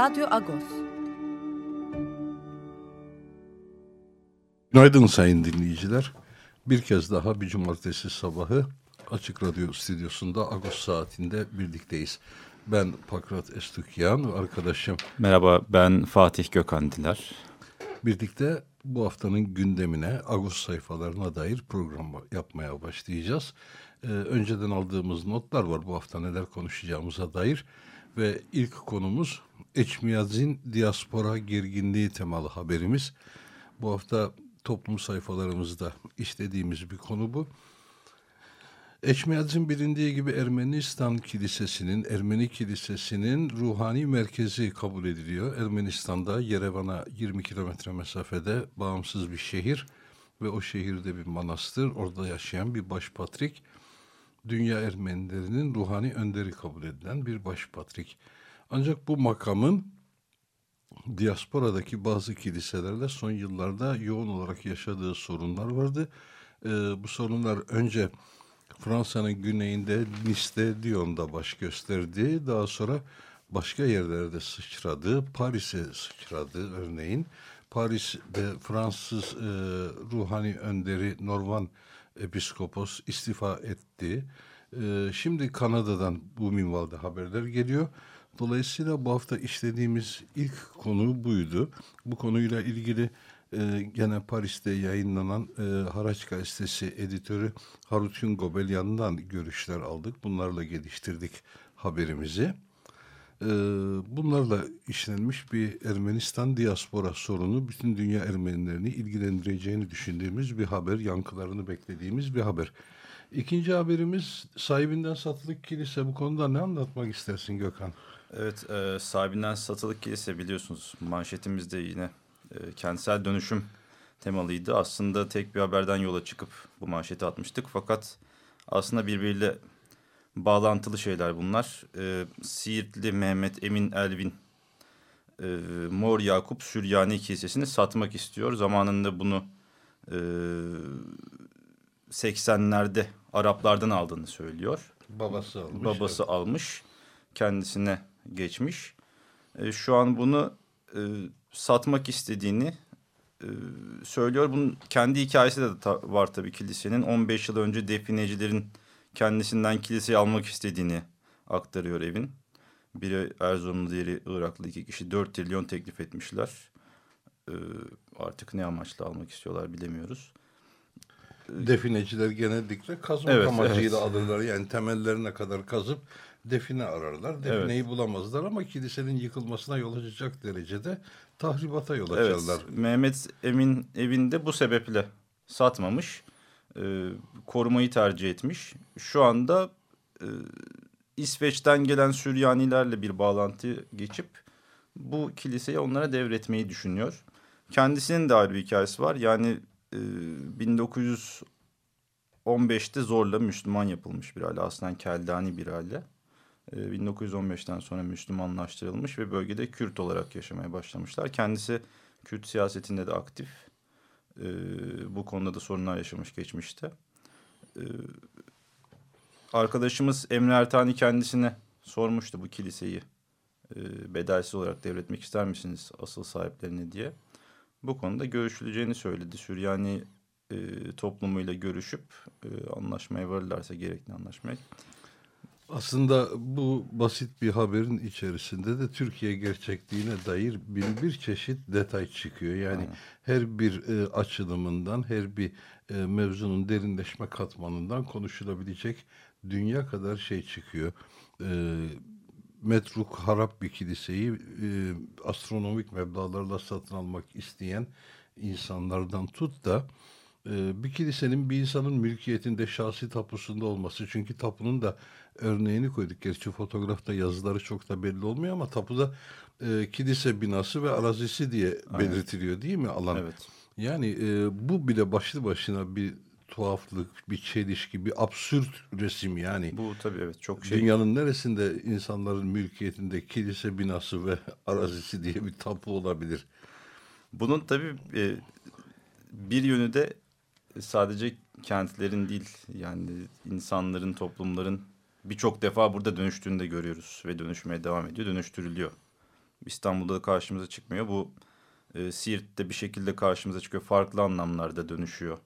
Radyo Agos. Günaydın sayın dinleyiciler. Bir kez daha bir cumartesi sabahı Açık Radyo stüdyosunda Agos saatinde birlikteyiz. Ben Pakrat Estukyan ve arkadaşım. Merhaba ben Fatih Gökhan Diler. Birlikte bu haftanın gündemine Agos sayfalarına dair program yapmaya başlayacağız. Ee, önceden aldığımız notlar var bu hafta neler konuşacağımıza dair. Ve ilk konumuz Eçmiyaz'in diaspora gerginliği temalı haberimiz. Bu hafta toplum sayfalarımızda işlediğimiz bir konu bu. Eçmiyaz'ın bilindiği gibi Ermenistan Kilisesi'nin, Ermeni Kilisesi'nin ruhani merkezi kabul ediliyor. Ermenistan'da Yerevan'a 20 kilometre mesafede bağımsız bir şehir ve o şehirde bir manastır, orada yaşayan bir başpatrik. Dünya Ermenilerinin ruhani önderi kabul edilen bir başpatrik. Ancak bu makamın diasporadaki bazı kiliselerde son yıllarda yoğun olarak yaşadığı sorunlar vardı. Ee, bu sorunlar önce Fransa'nın güneyinde Nice'de Lyon'da baş gösterdi. Daha sonra başka yerlerde sıçradı. Paris'e sıçradı örneğin. Paris'te Fransız e, ruhani önderi Norman Episkopos istifa etti. E, şimdi Kanada'dan bu minvalde haberler geliyor. Dolayısıyla bu hafta işlediğimiz ilk konu buydu. Bu konuyla ilgili e, gene Paris'te yayınlanan e, Haraç Gazetesi editörü Harutun Gobelyan'dan görüşler aldık. Bunlarla geliştirdik haberimizi. E, bunlarla işlenmiş bir Ermenistan diaspora sorunu bütün dünya Ermenilerini ilgilendireceğini düşündüğümüz bir haber, yankılarını beklediğimiz bir haber. İkinci haberimiz sahibinden satılık kilise. Bu konuda ne anlatmak istersin Gökhan? Evet, e, sahibinden satılık kilise biliyorsunuz manşetimizde yine e, kentsel dönüşüm temalıydı. Aslında tek bir haberden yola çıkıp bu manşeti atmıştık. Fakat aslında birbiriyle bağlantılı şeyler bunlar. E, Siirtli Mehmet Emin Elvin e, Mor Yakup Süryani Kilisesi'ni satmak istiyor. Zamanında bunu e, 80'lerde Araplardan aldığını söylüyor. Babası almış. Babası evet. almış. Kendisine geçmiş. E, şu an bunu e, satmak istediğini e, söylüyor. Bunun kendi hikayesi de ta var tabii kilisenin. 15 yıl önce definecilerin kendisinden kiliseyi almak istediğini aktarıyor evin. Biri Erzurumlu, diğeri Iraklı iki kişi 4 trilyon teklif etmişler. E, artık ne amaçla almak istiyorlar bilemiyoruz. Defineciler genellikle kazmak evet, amacıyla evet. alırlar. Yani temellerine kadar kazıp define ararlar. Defineyi evet. bulamazlar ama kilisenin yıkılmasına yol açacak derecede tahribata yol açarlar. Evet, Mehmet Emin evinde bu sebeple satmamış. E, korumayı tercih etmiş. Şu anda e, İsveç'ten gelen Süryanilerle bir bağlantı geçip bu kiliseyi onlara devretmeyi düşünüyor. Kendisinin de ayrı bir hikayesi var. Yani e, 1915'te zorla Müslüman yapılmış bir aile. Aslen Keldani bir aile. 1915'ten ee, sonra Müslümanlaştırılmış ve bölgede Kürt olarak yaşamaya başlamışlar. Kendisi Kürt siyasetinde de aktif. Ee, bu konuda da sorunlar yaşamış geçmişte. Ee, arkadaşımız Emre Ertani kendisine sormuştu bu kiliseyi e, bedelsiz olarak devretmek ister misiniz asıl sahiplerine diye. Bu konuda görüşüleceğini söyledi. Süryani e, toplumuyla görüşüp e, anlaşmaya varırlarsa gerekli anlaşmaya aslında bu basit bir haberin içerisinde de Türkiye gerçekliğine dair bin bir çeşit detay çıkıyor. Yani Aynen. her bir e, açılımından, her bir e, mevzunun derinleşme katmanından konuşulabilecek dünya kadar şey çıkıyor. E, metruk harap bir kiliseyi e, astronomik meblalarla satın almak isteyen insanlardan tut da e, bir kilisenin bir insanın mülkiyetinde şahsi tapusunda olması. Çünkü tapunun da örneğini koyduk. Gerçi fotoğrafta yazıları çok da belli olmuyor ama tapuda e, kilise binası ve arazisi diye belirtiliyor değil mi alan? Evet. Yani e, bu bile başlı başına bir tuhaflık, bir çelişki, bir absürt resim yani. Bu tabii evet çok şey. Dünyanın neresinde insanların mülkiyetinde kilise binası ve arazisi diye bir tapu olabilir? Bunun tabii e, bir yönü de sadece kentlerin değil yani insanların, toplumların birçok defa burada dönüştüğünü de görüyoruz ve dönüşmeye devam ediyor, dönüştürülüyor. İstanbul'da da karşımıza çıkmıyor. Bu e, Siirt'te bir şekilde karşımıza çıkıyor. Farklı anlamlarda dönüşüyor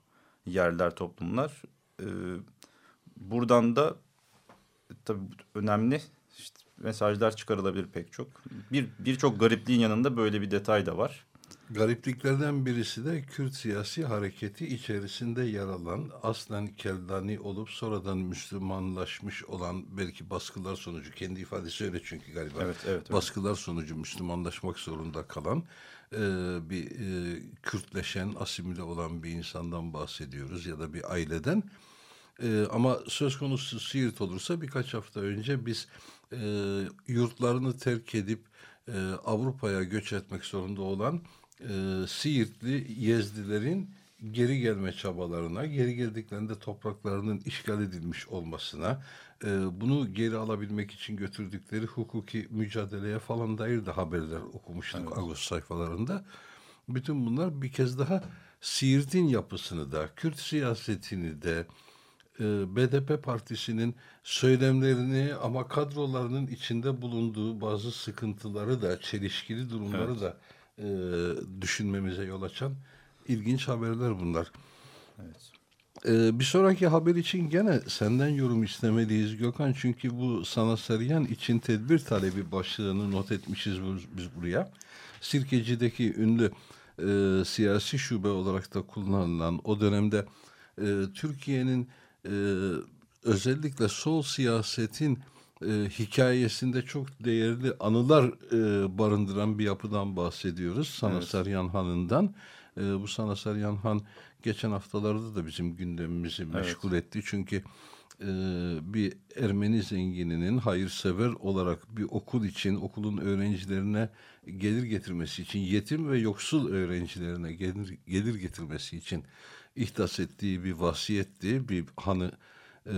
yerler, toplumlar. E, buradan da e, tabii önemli işte mesajlar çıkarılabilir pek çok. Bir birçok garipliğin yanında böyle bir detay da var. Garipliklerden birisi de Kürt siyasi hareketi içerisinde yer alan, aslen Keldani olup sonradan Müslümanlaşmış olan belki baskılar sonucu, kendi ifadesi öyle çünkü galiba. Evet, evet, evet. Baskılar sonucu Müslümanlaşmak zorunda kalan e, bir e, Kürtleşen, asimile olan bir insandan bahsediyoruz ya da bir aileden. E, ama söz konusu Siirt olursa birkaç hafta önce biz e, yurtlarını terk edip e, Avrupa'ya göç etmek zorunda olan e, Siirtli Yezdilerin geri gelme çabalarına, geri geldiklerinde topraklarının işgal edilmiş olmasına, e, bunu geri alabilmek için götürdükleri hukuki mücadeleye falan dair de haberler okumuştuk evet. Ağustos sayfalarında. Bütün bunlar bir kez daha Siirt'in yapısını da, Kürt siyasetini de, BDP partisinin söylemlerini ama kadrolarının içinde bulunduğu bazı sıkıntıları da, çelişkili durumları evet. da e, düşünmemize yol açan ilginç haberler bunlar. Evet. Ee, bir sonraki haber için gene senden yorum istemeliyiz Gökhan. Çünkü bu sana sarıyan için tedbir talebi başlığını not etmişiz biz buraya. Sirkeci'deki ünlü e, siyasi şube olarak da kullanılan o dönemde e, Türkiye'nin e, özellikle sol siyasetin e, hikayesinde çok değerli anılar e, barındıran bir yapıdan bahsediyoruz. Sana evet. Saryan Han'ından. E, bu Sana Saryan Han geçen haftalarda da bizim gündemimizi evet. meşgul etti. Çünkü e, bir Ermeni zengininin hayırsever olarak bir okul için, okulun öğrencilerine gelir getirmesi için, yetim ve yoksul öğrencilerine gelir, gelir getirmesi için ihdas ettiği bir vasiyetti. Bir hanı e,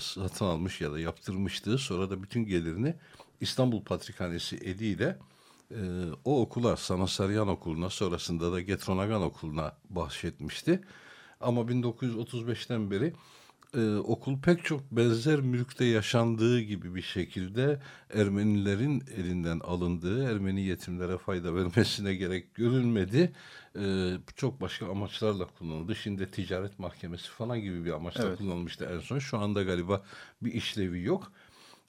satın almış ya da yaptırmıştı. Sonra da bütün gelirini İstanbul Patrikhanesi eliyle e, o okula, Sanasaryan Okulu'na sonrasında da Getronagan Okulu'na bahşetmişti. Ama 1935'ten beri e, okul pek çok benzer mülkte yaşandığı gibi bir şekilde Ermenilerin elinden alındığı, Ermeni yetimlere fayda vermesine gerek görülmedi. E, çok başka amaçlarla kullanıldı. Şimdi ticaret mahkemesi falan gibi bir amaçla evet. kullanılmıştı en son. Şu anda galiba bir işlevi yok.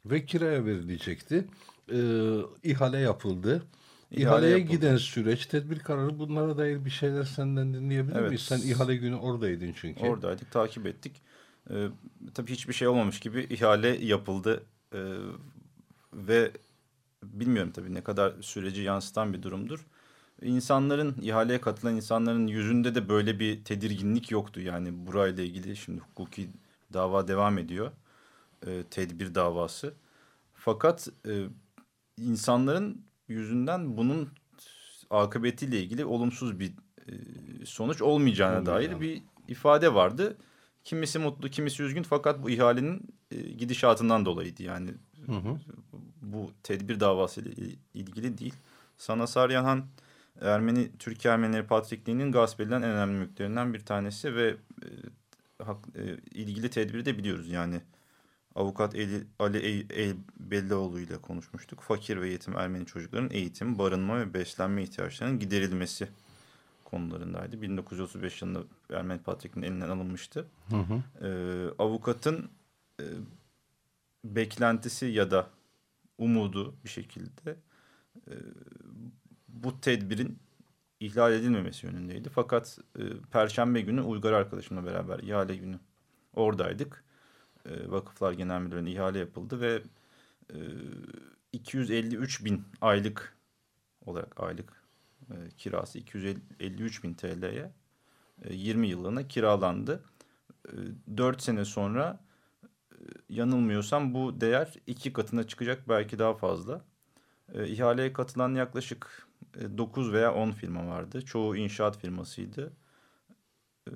Ve kiraya verilecekti. E, ihale yapıldı. İhaleye yapıldı. giden süreç, tedbir kararı bunlara dair bir şeyler senden dinleyebilir evet. miyiz? Sen ihale günü oradaydın çünkü. Oradaydık, takip ettik. Ee, tabii hiçbir şey olmamış gibi ihale yapıldı ee, ve bilmiyorum tabii ne kadar süreci yansıtan bir durumdur. İnsanların ihaleye katılan insanların yüzünde de böyle bir tedirginlik yoktu. Yani burayla ilgili şimdi hukuki dava devam ediyor. Ee, tedbir davası. Fakat e, insanların yüzünden bunun akıbetiyle ilgili olumsuz bir e, sonuç olmayacağına Olmuyor dair bir ifade vardı. Kimisi mutlu, kimisi üzgün fakat bu ihalenin e, gidişatından dolayıydı yani. Hı hı. Bu tedbir davası ile ilgili değil. Sana Saryahan Ermeni Türkiye Ermenileri Patrikliği'nin gasp edilen en önemli mülklerinden bir tanesi ve e, hak, e, ilgili tedbiri de biliyoruz yani. Avukat Ali, Ali Elbellioğlu ile konuşmuştuk. Fakir ve yetim Ermeni çocukların eğitim, barınma ve beslenme ihtiyaçlarının giderilmesi konularındaydı. 1935 yılında Ermeni Patrik'in elinden alınmıştı. Hı hı. Ee, avukatın e, beklentisi ya da umudu bir şekilde e, bu tedbirin ihlal edilmemesi yönündeydi. Fakat e, Perşembe günü Uygar arkadaşımla beraber ihale günü oradaydık. E, Vakıflar Genel Müdürlüğü'ne ihale yapıldı ve e, 253 bin aylık olarak aylık e, kirası 253 bin TL'ye e, 20 yıllığına kiralandı. E, 4 sene sonra e, yanılmıyorsam bu değer iki katına çıkacak belki daha fazla. E, ihaleye katılan yaklaşık e, 9 veya 10 firma vardı. Çoğu inşaat firmasıydı. E,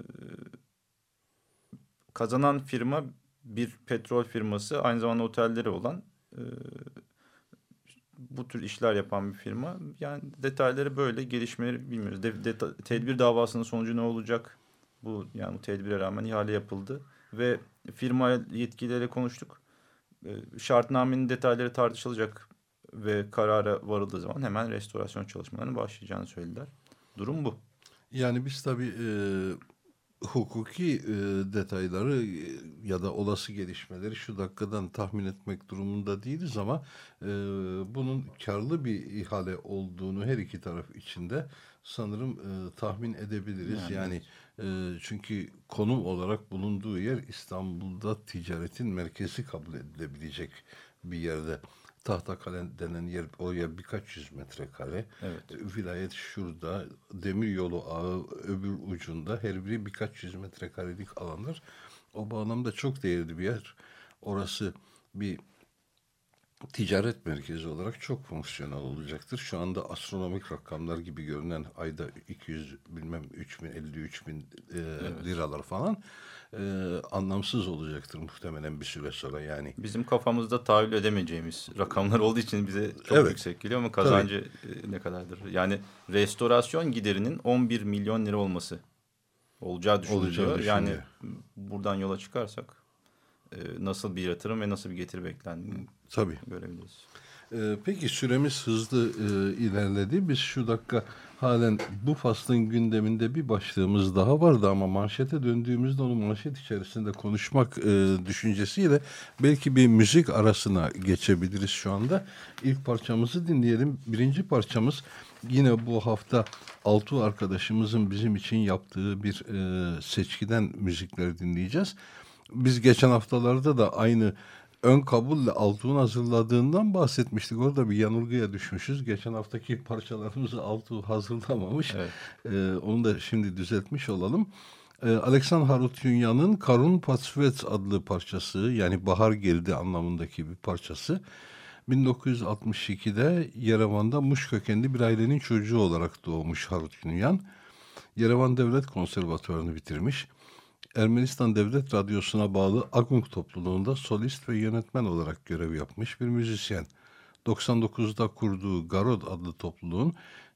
kazanan firma bir petrol firması aynı zamanda otelleri olan e, bu tür işler yapan bir firma. Yani detayları böyle gelişmeleri bilmiyoruz. De, de, tedbir davasının sonucu ne olacak? Bu yani bu tedbire rağmen ihale yapıldı ve firma yetkilileriyle konuştuk. E, şartnamenin detayları tartışılacak ve karara varıldığı zaman hemen restorasyon çalışmalarının başlayacağını söylediler. Durum bu. Yani biz tabii e, hukuki e, detayları e, ya da olası gelişmeleri şu dakikadan tahmin etmek durumunda değiliz ama e, bunun karlı bir ihale olduğunu her iki taraf içinde sanırım e, tahmin edebiliriz. Yani, yani e, çünkü konum olarak bulunduğu yer İstanbul'da ticaretin merkezi kabul edilebilecek bir yerde. Tahtakale denen yer oraya birkaç yüz metrekare. Evet. Vilayet şurada, demir yolu ağı öbür ucunda her biri birkaç yüz metrekarelik alanlar. O bağlamda çok değerli bir yer. Orası bir ticaret merkezi olarak çok fonksiyonel olacaktır. Şu anda astronomik rakamlar gibi görünen ayda 200 bilmem 3 bin 53 bin e, evet. liralar falan e, anlamsız olacaktır muhtemelen bir süre sonra yani. Bizim kafamızda tahayyül edemeyeceğimiz rakamlar olduğu için bize çok evet. yüksek geliyor ama kazancı Tabii. ne kadardır? Yani restorasyon giderinin 11 milyon lira olması olacağı düşünülüyor. Olacağı yani buradan yola çıkarsak e, nasıl bir yatırım ve nasıl bir getiri beklendiğini Tabii. görebiliriz. Ee, peki süremiz hızlı e, ilerledi. Biz şu dakika halen bu faslın gündeminde bir başlığımız daha vardı ama manşete döndüğümüzde onu manşet içerisinde konuşmak e, düşüncesiyle belki bir müzik arasına geçebiliriz şu anda. İlk parçamızı dinleyelim. Birinci parçamız yine bu hafta Altu arkadaşımızın bizim için yaptığı bir e, seçkiden müzikler dinleyeceğiz. Biz geçen haftalarda da aynı ön kabulle Altuğ'un hazırladığından bahsetmiştik. Orada bir yanılgıya düşmüşüz. Geçen haftaki parçalarımızı Altuğ hazırlamamış. Evet. Ee, onu da şimdi düzeltmiş olalım. Ee, Alexander Harutyunyan'ın Karun Patsvets adlı parçası yani bahar geldi anlamındaki bir parçası. 1962'de Yerevan'da Muş kökenli bir ailenin çocuğu olarak doğmuş Harutyunyan. Yerevan Devlet Konservatuvarını bitirmiş. Ermenistan Devlet Radyosu'na bağlı Agung topluluğunda solist ve yönetmen olarak görev yapmış bir müzisyen. 99'da kurduğu Garod adlı topluluğun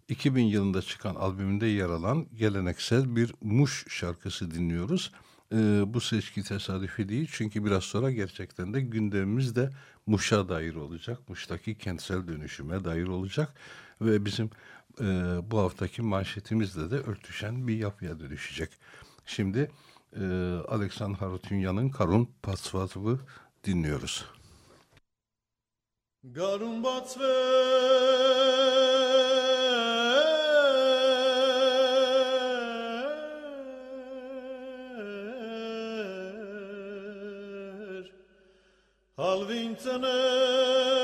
2000 yılında çıkan albümünde yer alan geleneksel bir Muş şarkısı dinliyoruz. Ee, bu seçki tesadüfi değil çünkü biraz sonra gerçekten de gündemimiz de Muş'a dair olacak. Muş'taki kentsel dönüşüme dair olacak ve bizim e, bu haftaki manşetimizle de örtüşen bir yapıya dönüşecek. Şimdi e, Alexander Harutyunyan'ın Karun Patsvatv'ı dinliyoruz. Garun Batsve Halvintene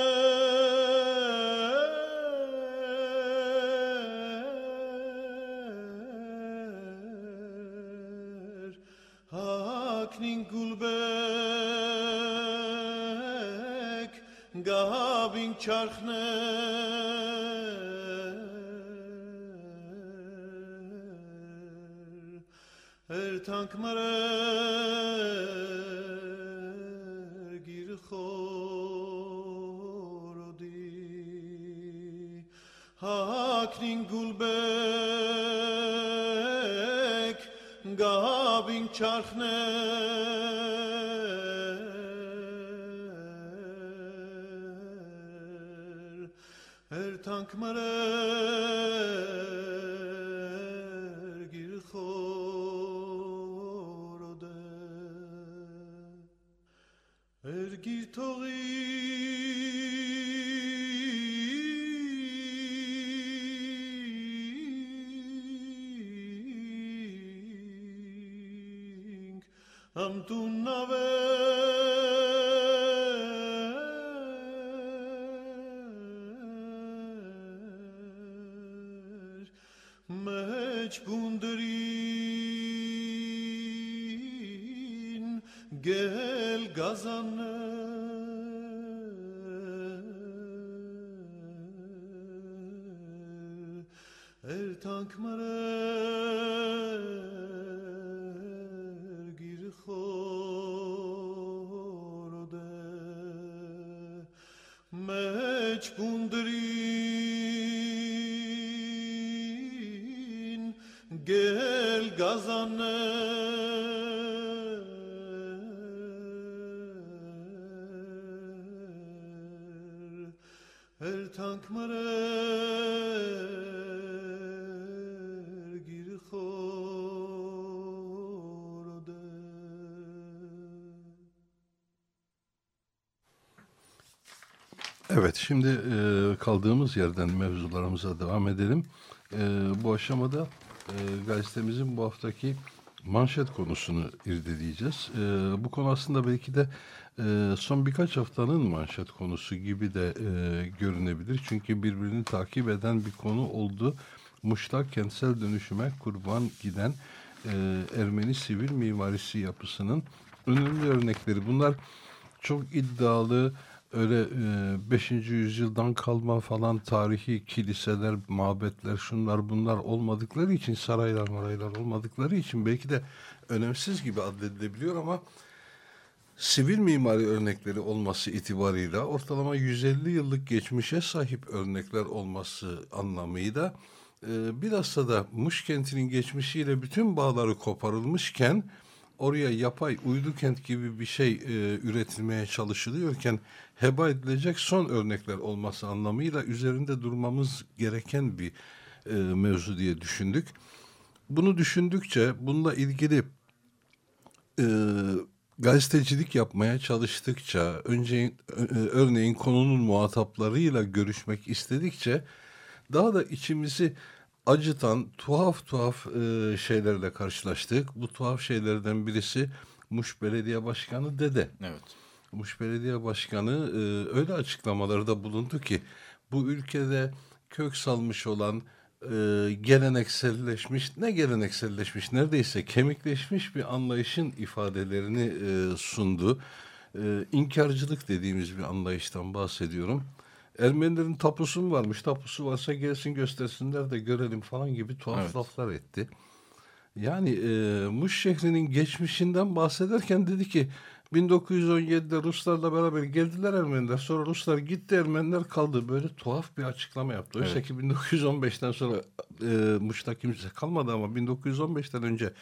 tank mare gir khorodi. Haknin gulbek gabin çarxne Er tank marer gir khorode meç bundirin şimdi e, kaldığımız yerden mevzularımıza devam edelim. E, bu aşamada e, gazetemizin bu haftaki manşet konusunu irdeleyeceğiz. E, bu konu aslında belki de e, son birkaç haftanın manşet konusu gibi de e, görünebilir. Çünkü birbirini takip eden bir konu oldu. Muş'ta kentsel dönüşüme kurban giden e, Ermeni sivil mimarisi yapısının önemli örnekleri. Bunlar çok iddialı, öyle 5. yüzyıldan kalma falan tarihi kiliseler, mabetler, şunlar bunlar olmadıkları için, saraylar maraylar olmadıkları için belki de önemsiz gibi addedilebiliyor ama sivil mimari örnekleri olması itibarıyla ortalama 150 yıllık geçmişe sahip örnekler olması anlamıyla e, bilhassa da Muş kentinin geçmişiyle bütün bağları koparılmışken oraya yapay uydu kent gibi bir şey e, üretilmeye çalışılıyorken heba edilecek son örnekler olması anlamıyla üzerinde durmamız gereken bir e, mevzu diye düşündük. Bunu düşündükçe bununla ilgili e, gazetecilik yapmaya çalıştıkça, önce e, örneğin konunun muhataplarıyla görüşmek istedikçe daha da içimizi acıtan tuhaf tuhaf e, şeylerle karşılaştık. Bu tuhaf şeylerden birisi Muş Belediye Başkanı Dede. Evet. Muş Belediye Başkanı e, öyle açıklamalarda bulundu ki bu ülkede kök salmış olan e, gelenekselleşmiş ne gelenekselleşmiş neredeyse kemikleşmiş bir anlayışın ifadelerini e, sundu. E, inkarcılık dediğimiz bir anlayıştan bahsediyorum. Ermenilerin tapusu mu varmış? Tapusu varsa gelsin göstersinler de görelim falan gibi tuhaf Evet. laflar etti. Yani e, Muş şehrinin geçmişinden bahsederken dedi ki 1917'de Ruslarla beraber geldiler Ermeniler. Sonra Ruslar gitti Ermeniler kaldı. Böyle tuhaf bir açıklama yaptı. Oysa Evet. ki 1915'ten sonra e, Muş'ta kimse kalmadı ama 1915'ten önce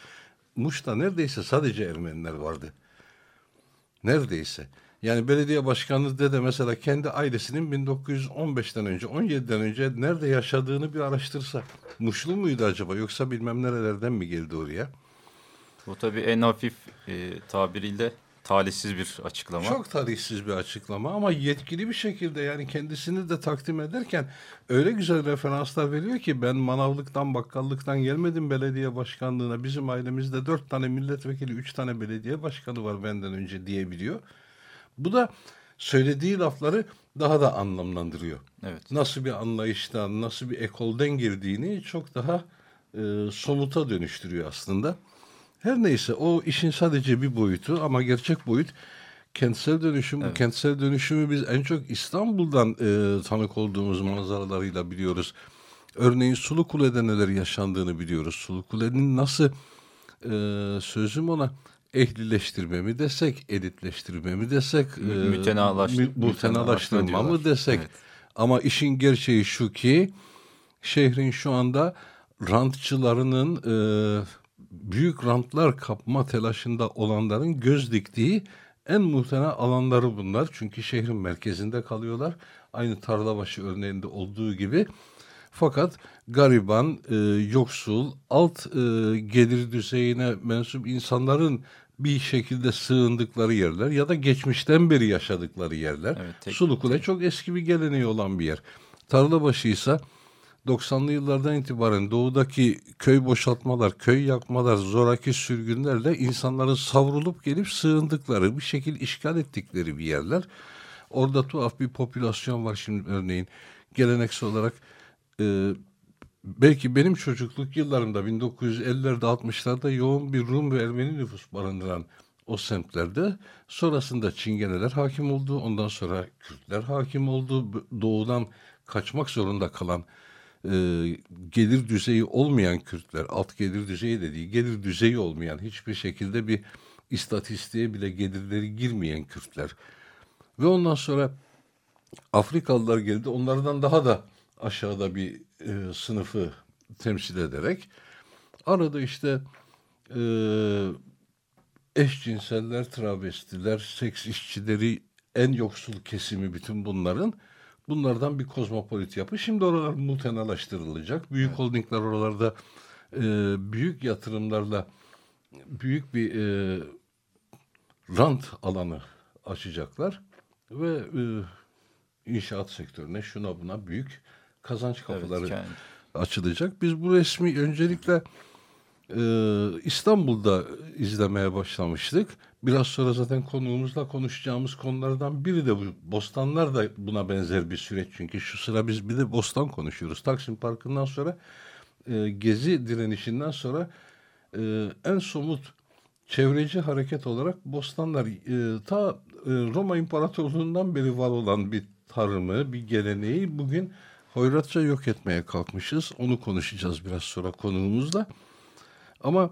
Muş'ta neredeyse sadece Ermeniler vardı. Neredeyse. Yani belediye başkanı dede mesela kendi ailesinin 1915'ten önce 17'den önce nerede yaşadığını bir araştırsa. Muşlu muydu acaba yoksa bilmem nerelerden mi geldi oraya? Bu tabii en hafif e, tabiriyle talihsiz bir açıklama. Çok talihsiz bir açıklama ama yetkili bir şekilde yani kendisini de takdim ederken öyle güzel referanslar veriyor ki ben manavlıktan bakkallıktan gelmedim belediye başkanlığına. Bizim ailemizde dört tane milletvekili, üç tane belediye başkanı var benden önce diyebiliyor. Bu da söylediği lafları daha da anlamlandırıyor. Evet. Nasıl bir anlayıştan, nasıl bir ekolden girdiğini çok daha e, somuta dönüştürüyor aslında. Her neyse o işin sadece bir boyutu ama gerçek boyut kentsel dönüşüm. Bu Evet. kentsel dönüşümü biz en çok İstanbul'dan e, tanık olduğumuz manzaralarıyla biliyoruz. Örneğin Sulukule'de neler yaşandığını biliyoruz. Sulukule'nin nasıl e, sözüm ona ehlileştirme mi desek, elitleştirme mi desek, Mü- mütenalaştır- mü- mutenalaştırma mı desek. Evet. Ama işin gerçeği şu ki şehrin şu anda rantçılarının e, büyük rantlar kapma telaşında olanların göz diktiği en muhtena alanları bunlar. Çünkü şehrin merkezinde kalıyorlar. Aynı Tarlabaşı örneğinde olduğu gibi. Fakat gariban, e, yoksul, alt e, gelir düzeyine mensup insanların bir şekilde sığındıkları yerler ya da geçmişten beri yaşadıkları yerler. Evet, tek- Sulukule çok eski bir geleneği olan bir yer. Tarlabaşı ise 90'lı yıllardan itibaren doğudaki köy boşaltmalar, köy yakmalar, zoraki sürgünlerle insanların savrulup gelip sığındıkları, bir şekil işgal ettikleri bir yerler. Orada tuhaf bir popülasyon var şimdi örneğin. Geleneksel olarak e, belki benim çocukluk yıllarımda 1950'lerde 60'larda yoğun bir Rum ve Ermeni nüfus barındıran o semtlerde. Sonrasında Çingeneler hakim oldu. Ondan sonra Kürtler hakim oldu. Doğudan kaçmak zorunda kalan e, gelir düzeyi olmayan Kürtler, alt gelir düzeyi de değil, gelir düzeyi olmayan hiçbir şekilde bir istatistiğe bile gelirleri girmeyen Kürtler. Ve ondan sonra Afrikalılar geldi. Onlardan daha da aşağıda bir e, sınıfı temsil ederek arada işte e, eşcinseller, travestiler, seks işçileri, en yoksul kesimi bütün bunların bunlardan bir kozmopolit yapı. Şimdi oralar multinalaştırılacak. Büyük evet. holdingler oralarda e, büyük yatırımlarla büyük bir e, rant alanı açacaklar ve e, inşaat sektörüne şuna buna büyük kazanç kapıları evet, yani. açılacak. Biz bu resmi öncelikle e, İstanbul'da izlemeye başlamıştık. Biraz sonra zaten konuğumuzla konuşacağımız konulardan biri de bu. Bostanlar da buna benzer bir süreç. Çünkü şu sıra biz bir de Bostan konuşuyoruz. Taksim Parkı'ndan sonra e, Gezi direnişinden sonra e, en somut çevreci hareket olarak Bostanlar e, ta e, Roma İmparatorluğu'ndan beri var olan bir tarımı, bir geleneği bugün hoyratça yok etmeye kalkmışız. Onu konuşacağız biraz sonra konuğumuzla. Ama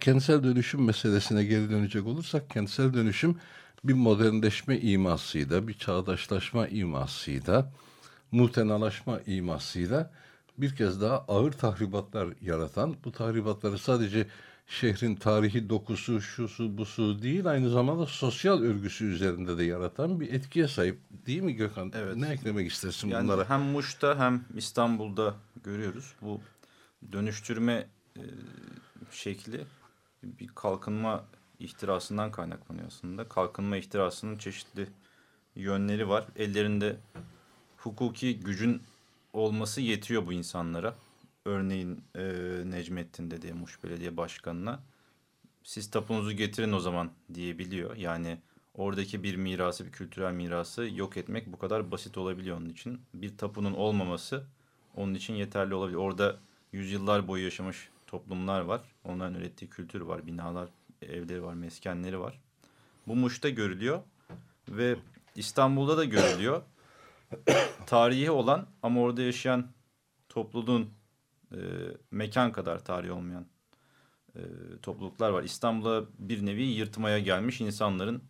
kentsel dönüşüm meselesine geri dönecek olursak kentsel dönüşüm bir modernleşme imasıyla, bir çağdaşlaşma imasıyla, muhtenalaşma imasıyla bir kez daha ağır tahribatlar yaratan, bu tahribatları sadece şehrin tarihi dokusu, şusu, busu değil, aynı zamanda sosyal örgüsü üzerinde de yaratan bir etkiye sahip. Değil mi Gökhan? Evet. Ne eklemek istersin yani bunlara? Hem Muş'ta hem İstanbul'da görüyoruz. Bu dönüştürme e, şekli bir kalkınma ihtirasından kaynaklanıyor aslında. Kalkınma ihtirasının çeşitli yönleri var. Ellerinde hukuki gücün olması yetiyor bu insanlara. Örneğin e, Necmettin dediği Muş Belediye Başkanı'na siz tapunuzu getirin o zaman diyebiliyor. Yani oradaki bir mirası, bir kültürel mirası yok etmek bu kadar basit olabiliyor onun için. Bir tapunun olmaması onun için yeterli olabilir. Orada yüzyıllar boyu yaşamış toplumlar var. Onların ürettiği kültür var, binalar, evleri var, meskenleri var. Bu Muş'ta görülüyor ve İstanbul'da da görülüyor. Tarihi olan ama orada yaşayan topluluğun e, mekan kadar tarihi olmayan e, topluluklar var. İstanbul'a bir nevi yırtmaya gelmiş insanların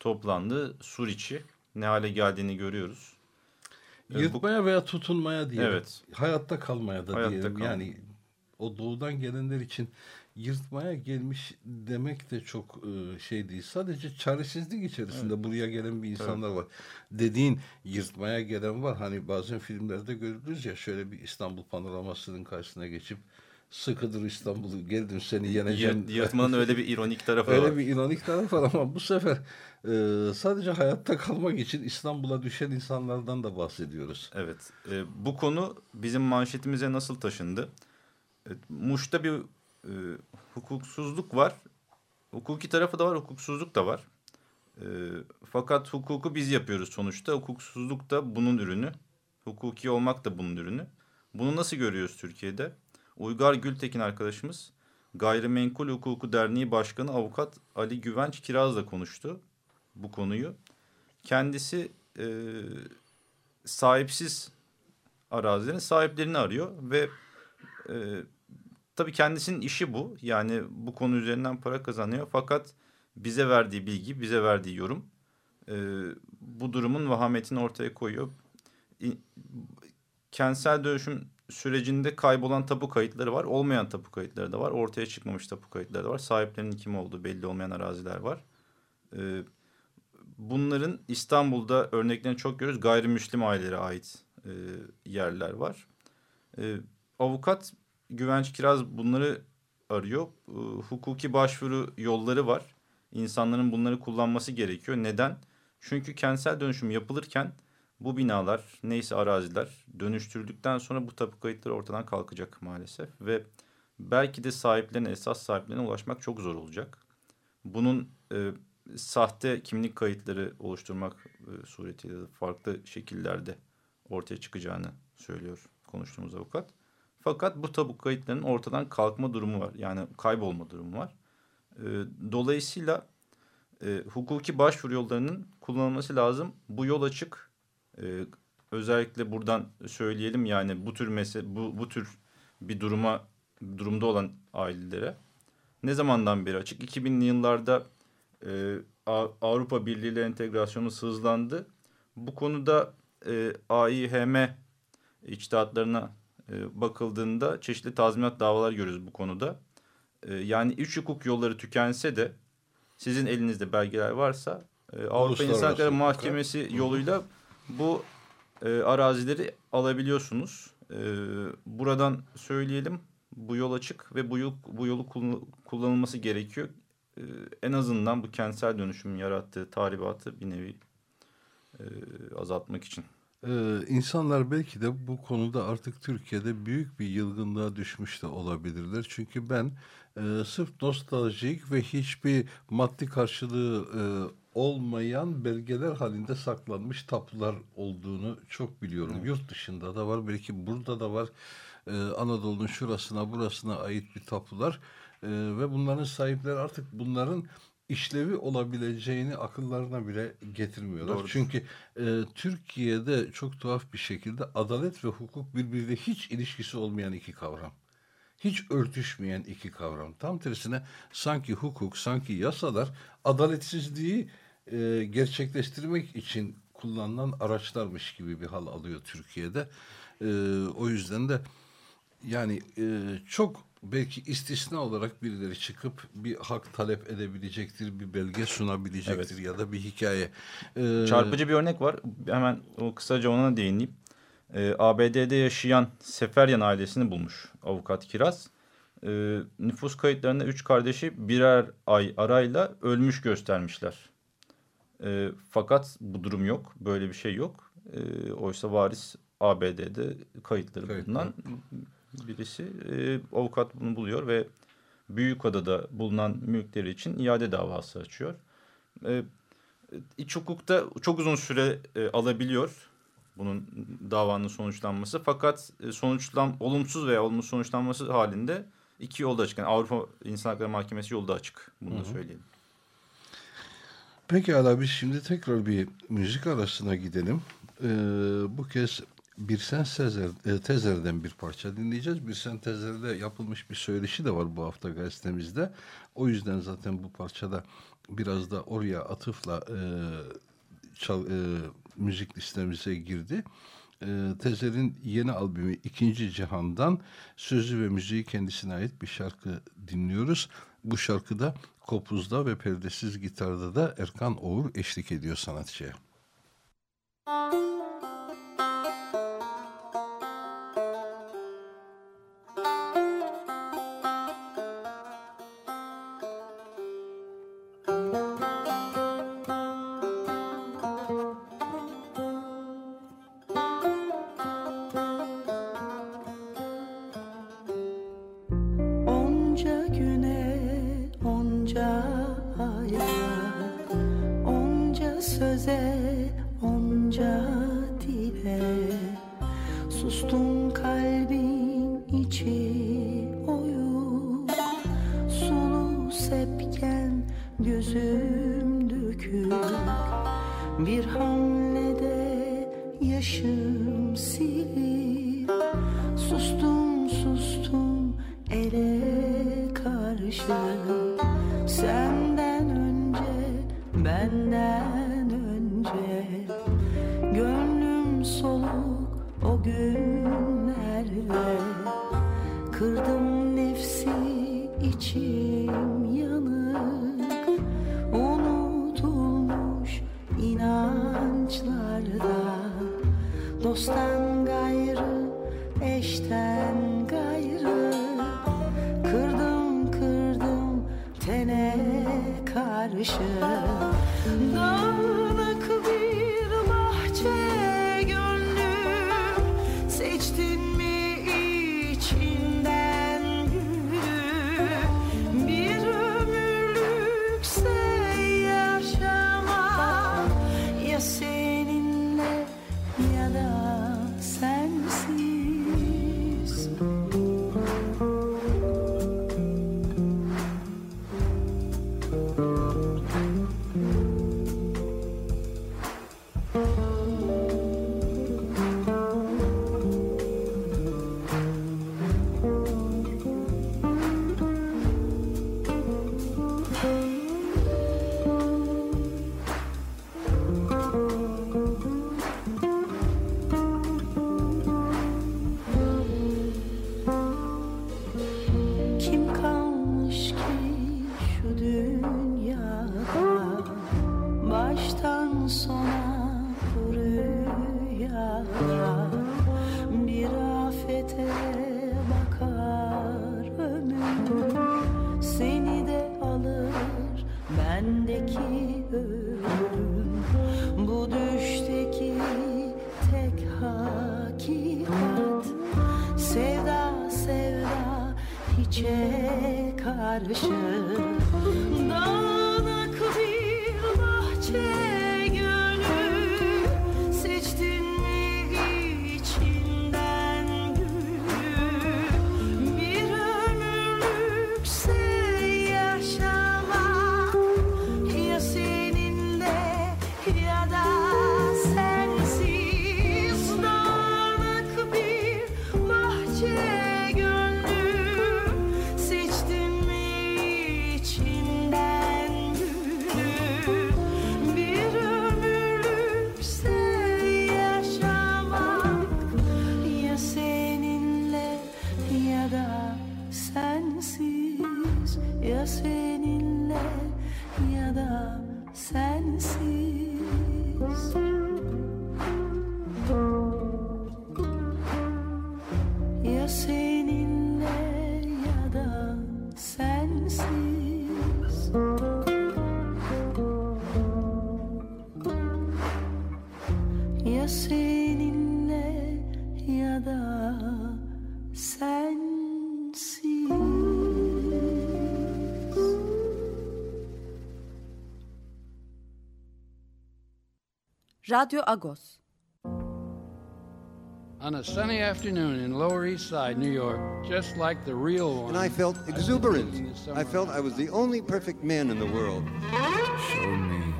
toplandığı sur içi ne hale geldiğini görüyoruz. Yırtmaya veya tutunmaya diye. Evet. Hayatta kalmaya da Hayatta diyelim. Kalmaya. Yani o doğudan gelenler için yırtmaya gelmiş demek de çok e, şey değil. Sadece çaresizlik içerisinde evet. buraya gelen bir insanlar evet. var. Dediğin yırtmaya gelen var. Hani bazen filmlerde görülür ya şöyle bir İstanbul panoramasının karşısına geçip sıkıdır İstanbul'u geldim seni yeneceğim. Yırtmanın öyle bir ironik tarafı öyle var. Öyle bir ironik tarafı var ama bu sefer e, sadece hayatta kalmak için İstanbul'a düşen insanlardan da bahsediyoruz. Evet. E, bu konu bizim manşetimize nasıl taşındı? Evet, Muş'ta bir e, hukuksuzluk var. Hukuki tarafı da var, hukuksuzluk da var. E, fakat hukuku biz yapıyoruz sonuçta. Hukuksuzluk da bunun ürünü. Hukuki olmak da bunun ürünü. Bunu nasıl görüyoruz Türkiye'de? Uygar Gültekin arkadaşımız Gayrimenkul Hukuku Derneği Başkanı Avukat Ali Güvenç Kiraz'la konuştu bu konuyu. Kendisi e, sahipsiz arazilerin sahiplerini arıyor ve e, tabii kendisinin işi bu. Yani bu konu üzerinden para kazanıyor. Fakat bize verdiği bilgi, bize verdiği yorum e, bu durumun vahametini ortaya koyuyor. Kentsel dönüşüm sürecinde kaybolan tapu kayıtları var. Olmayan tapu kayıtları da var. Ortaya çıkmamış tapu kayıtları da var. Sahiplerinin kim olduğu belli olmayan araziler var. E, bunların İstanbul'da örneklerini çok görüyoruz. Gayrimüslim ailelere ait e, yerler var. E, avukat Güvenç Kiraz bunları arıyor. E, hukuki başvuru yolları var. İnsanların bunları kullanması gerekiyor. Neden? Çünkü kentsel dönüşüm yapılırken bu binalar neyse araziler dönüştürüldükten sonra bu tapu kayıtları ortadan kalkacak maalesef. Ve belki de sahiplerine esas sahiplerine ulaşmak çok zor olacak. Bunun e, sahte kimlik kayıtları oluşturmak e, suretiyle farklı şekillerde ortaya çıkacağını söylüyor konuştuğumuz avukat. Fakat bu tabu kayıtlarının ortadan kalkma durumu var. Yani kaybolma durumu var. E, dolayısıyla e, hukuki başvuru yollarının kullanılması lazım. Bu yol açık. E, özellikle buradan söyleyelim yani bu tür mesele bu bu tür bir duruma durumda olan ailelere ne zamandan beri açık? 2000'li yıllarda e, Avrupa Birliği ile entegrasyonu hızlandı. Bu konuda e, AİHM içtihatlarına e, bakıldığında çeşitli tazminat davalar görüyoruz bu konuda. E, yani üç hukuk yolları tükense de sizin elinizde belgeler varsa e, Avrupa İnsan Hakları Mahkemesi yoluyla bu e, arazileri alabiliyorsunuz. E, buradan söyleyelim bu yol açık ve bu yol bu yolu kullanılması gerekiyor. E, en azından bu kentsel dönüşüm yarattığı tahribatı bir nevi e, azaltmak için. Ee, insanlar belki de bu konuda artık Türkiye'de büyük bir yılgınlığa düşmüş de olabilirler. Çünkü ben e, sırf nostaljik ve hiçbir maddi karşılığı e, olmayan belgeler halinde saklanmış tapular olduğunu çok biliyorum. Evet. Yurt dışında da var, belki burada da var. E, Anadolu'nun şurasına burasına ait bir tapular e, ve bunların sahipleri artık bunların işlevi olabileceğini akıllarına bile getirmiyorlar. Doğru. Çünkü e, Türkiye'de çok tuhaf bir şekilde adalet ve hukuk birbiriyle hiç ilişkisi olmayan iki kavram. Hiç örtüşmeyen iki kavram. Tam tersine sanki hukuk, sanki yasalar adaletsizliği e, gerçekleştirmek için kullanılan araçlarmış gibi bir hal alıyor Türkiye'de. E, o yüzden de yani e, çok belki istisna olarak birileri çıkıp bir hak talep edebilecektir, bir belge sunabilecektir evet. ya da bir hikaye. Ee, Çarpıcı bir örnek var. Hemen o kısaca ona değineyim. Ee, ABD'de yaşayan Seferyan ailesini bulmuş avukat Kiraz. Ee, nüfus kayıtlarında üç kardeşi birer ay arayla ölmüş göstermişler. Ee, fakat bu durum yok. Böyle bir şey yok. Ee, oysa varis ABD'de kayıtları Kayıtlı. bulunan birisi e, avukat bunu buluyor ve Büyükada'da bulunan mülkleri için iade davası açıyor. E, iç hukukta çok uzun süre e, alabiliyor bunun davanın sonuçlanması. Fakat e, sonuçlan olumsuz veya olumsuz sonuçlanması halinde iki yolda açık. Yani Avrupa İnsan Hakları Mahkemesi yolda açık. Bunu Hı -hı. da söyleyelim. Peki biz şimdi tekrar bir müzik arasına gidelim. Ee, bu kez Birsen Sezer, e, Tezer'den bir parça dinleyeceğiz. Birsen Tezer'de yapılmış bir söyleşi de var bu hafta gazetemizde. O yüzden zaten bu parçada biraz da oraya atıfla e, çal, e, müzik listemize girdi. E, Tezer'in yeni albümü İkinci Cihan'dan sözü ve müziği kendisine ait bir şarkı dinliyoruz. Bu şarkıda kopuzda ve perdesiz gitarda da Erkan Oğur eşlik ediyor sanatçıya. Müzik Radyo Agos. on a sunny afternoon in Lower East Side, New York, just like the real one. And I felt exuberant. I felt I was the only perfect man in the world. Show me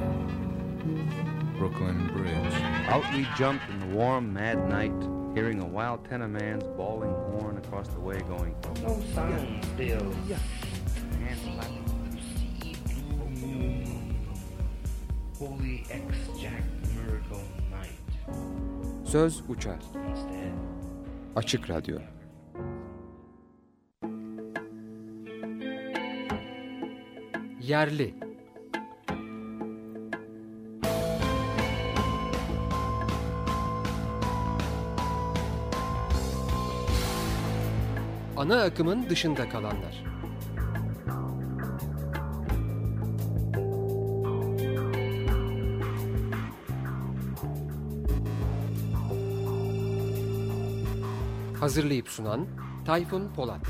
Brooklyn Bridge. Out we jumped in the warm, mad night, hearing a wild tenor man's bawling horn across the way going, No sound still. Hands Söz uçar. Açık Radyo. Yerli. Ana akımın dışında kalanlar. Hazırlayıp sunan Tayfun Polat.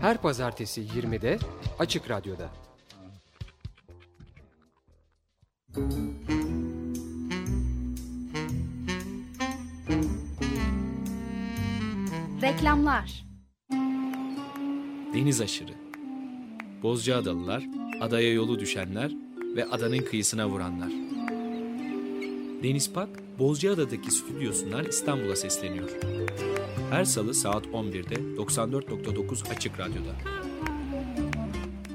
Her pazartesi 20'de Açık Radyo'da. Deniz aşırı. Bozcaadalılar, adaya yolu düşenler ve adanın kıyısına vuranlar. Deniz Pak, Bozcaada'daki stüdyosundan İstanbul'a sesleniyor. Her salı saat 11'de 94.9 Açık Radyo'da.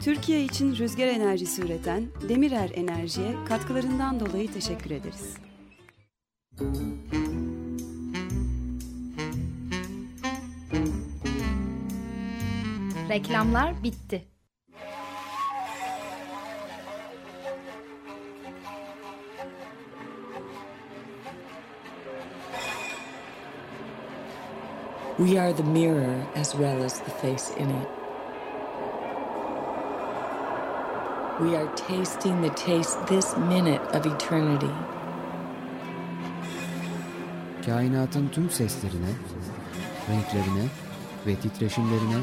Türkiye için rüzgar enerjisi üreten Demirer Enerji'ye katkılarından dolayı teşekkür ederiz. Reklamlar bitti. We are the mirror as well as the face in it. We are tasting the taste this minute of eternity. Kainatın tüm seslerine, renklerine ve titreşimlerine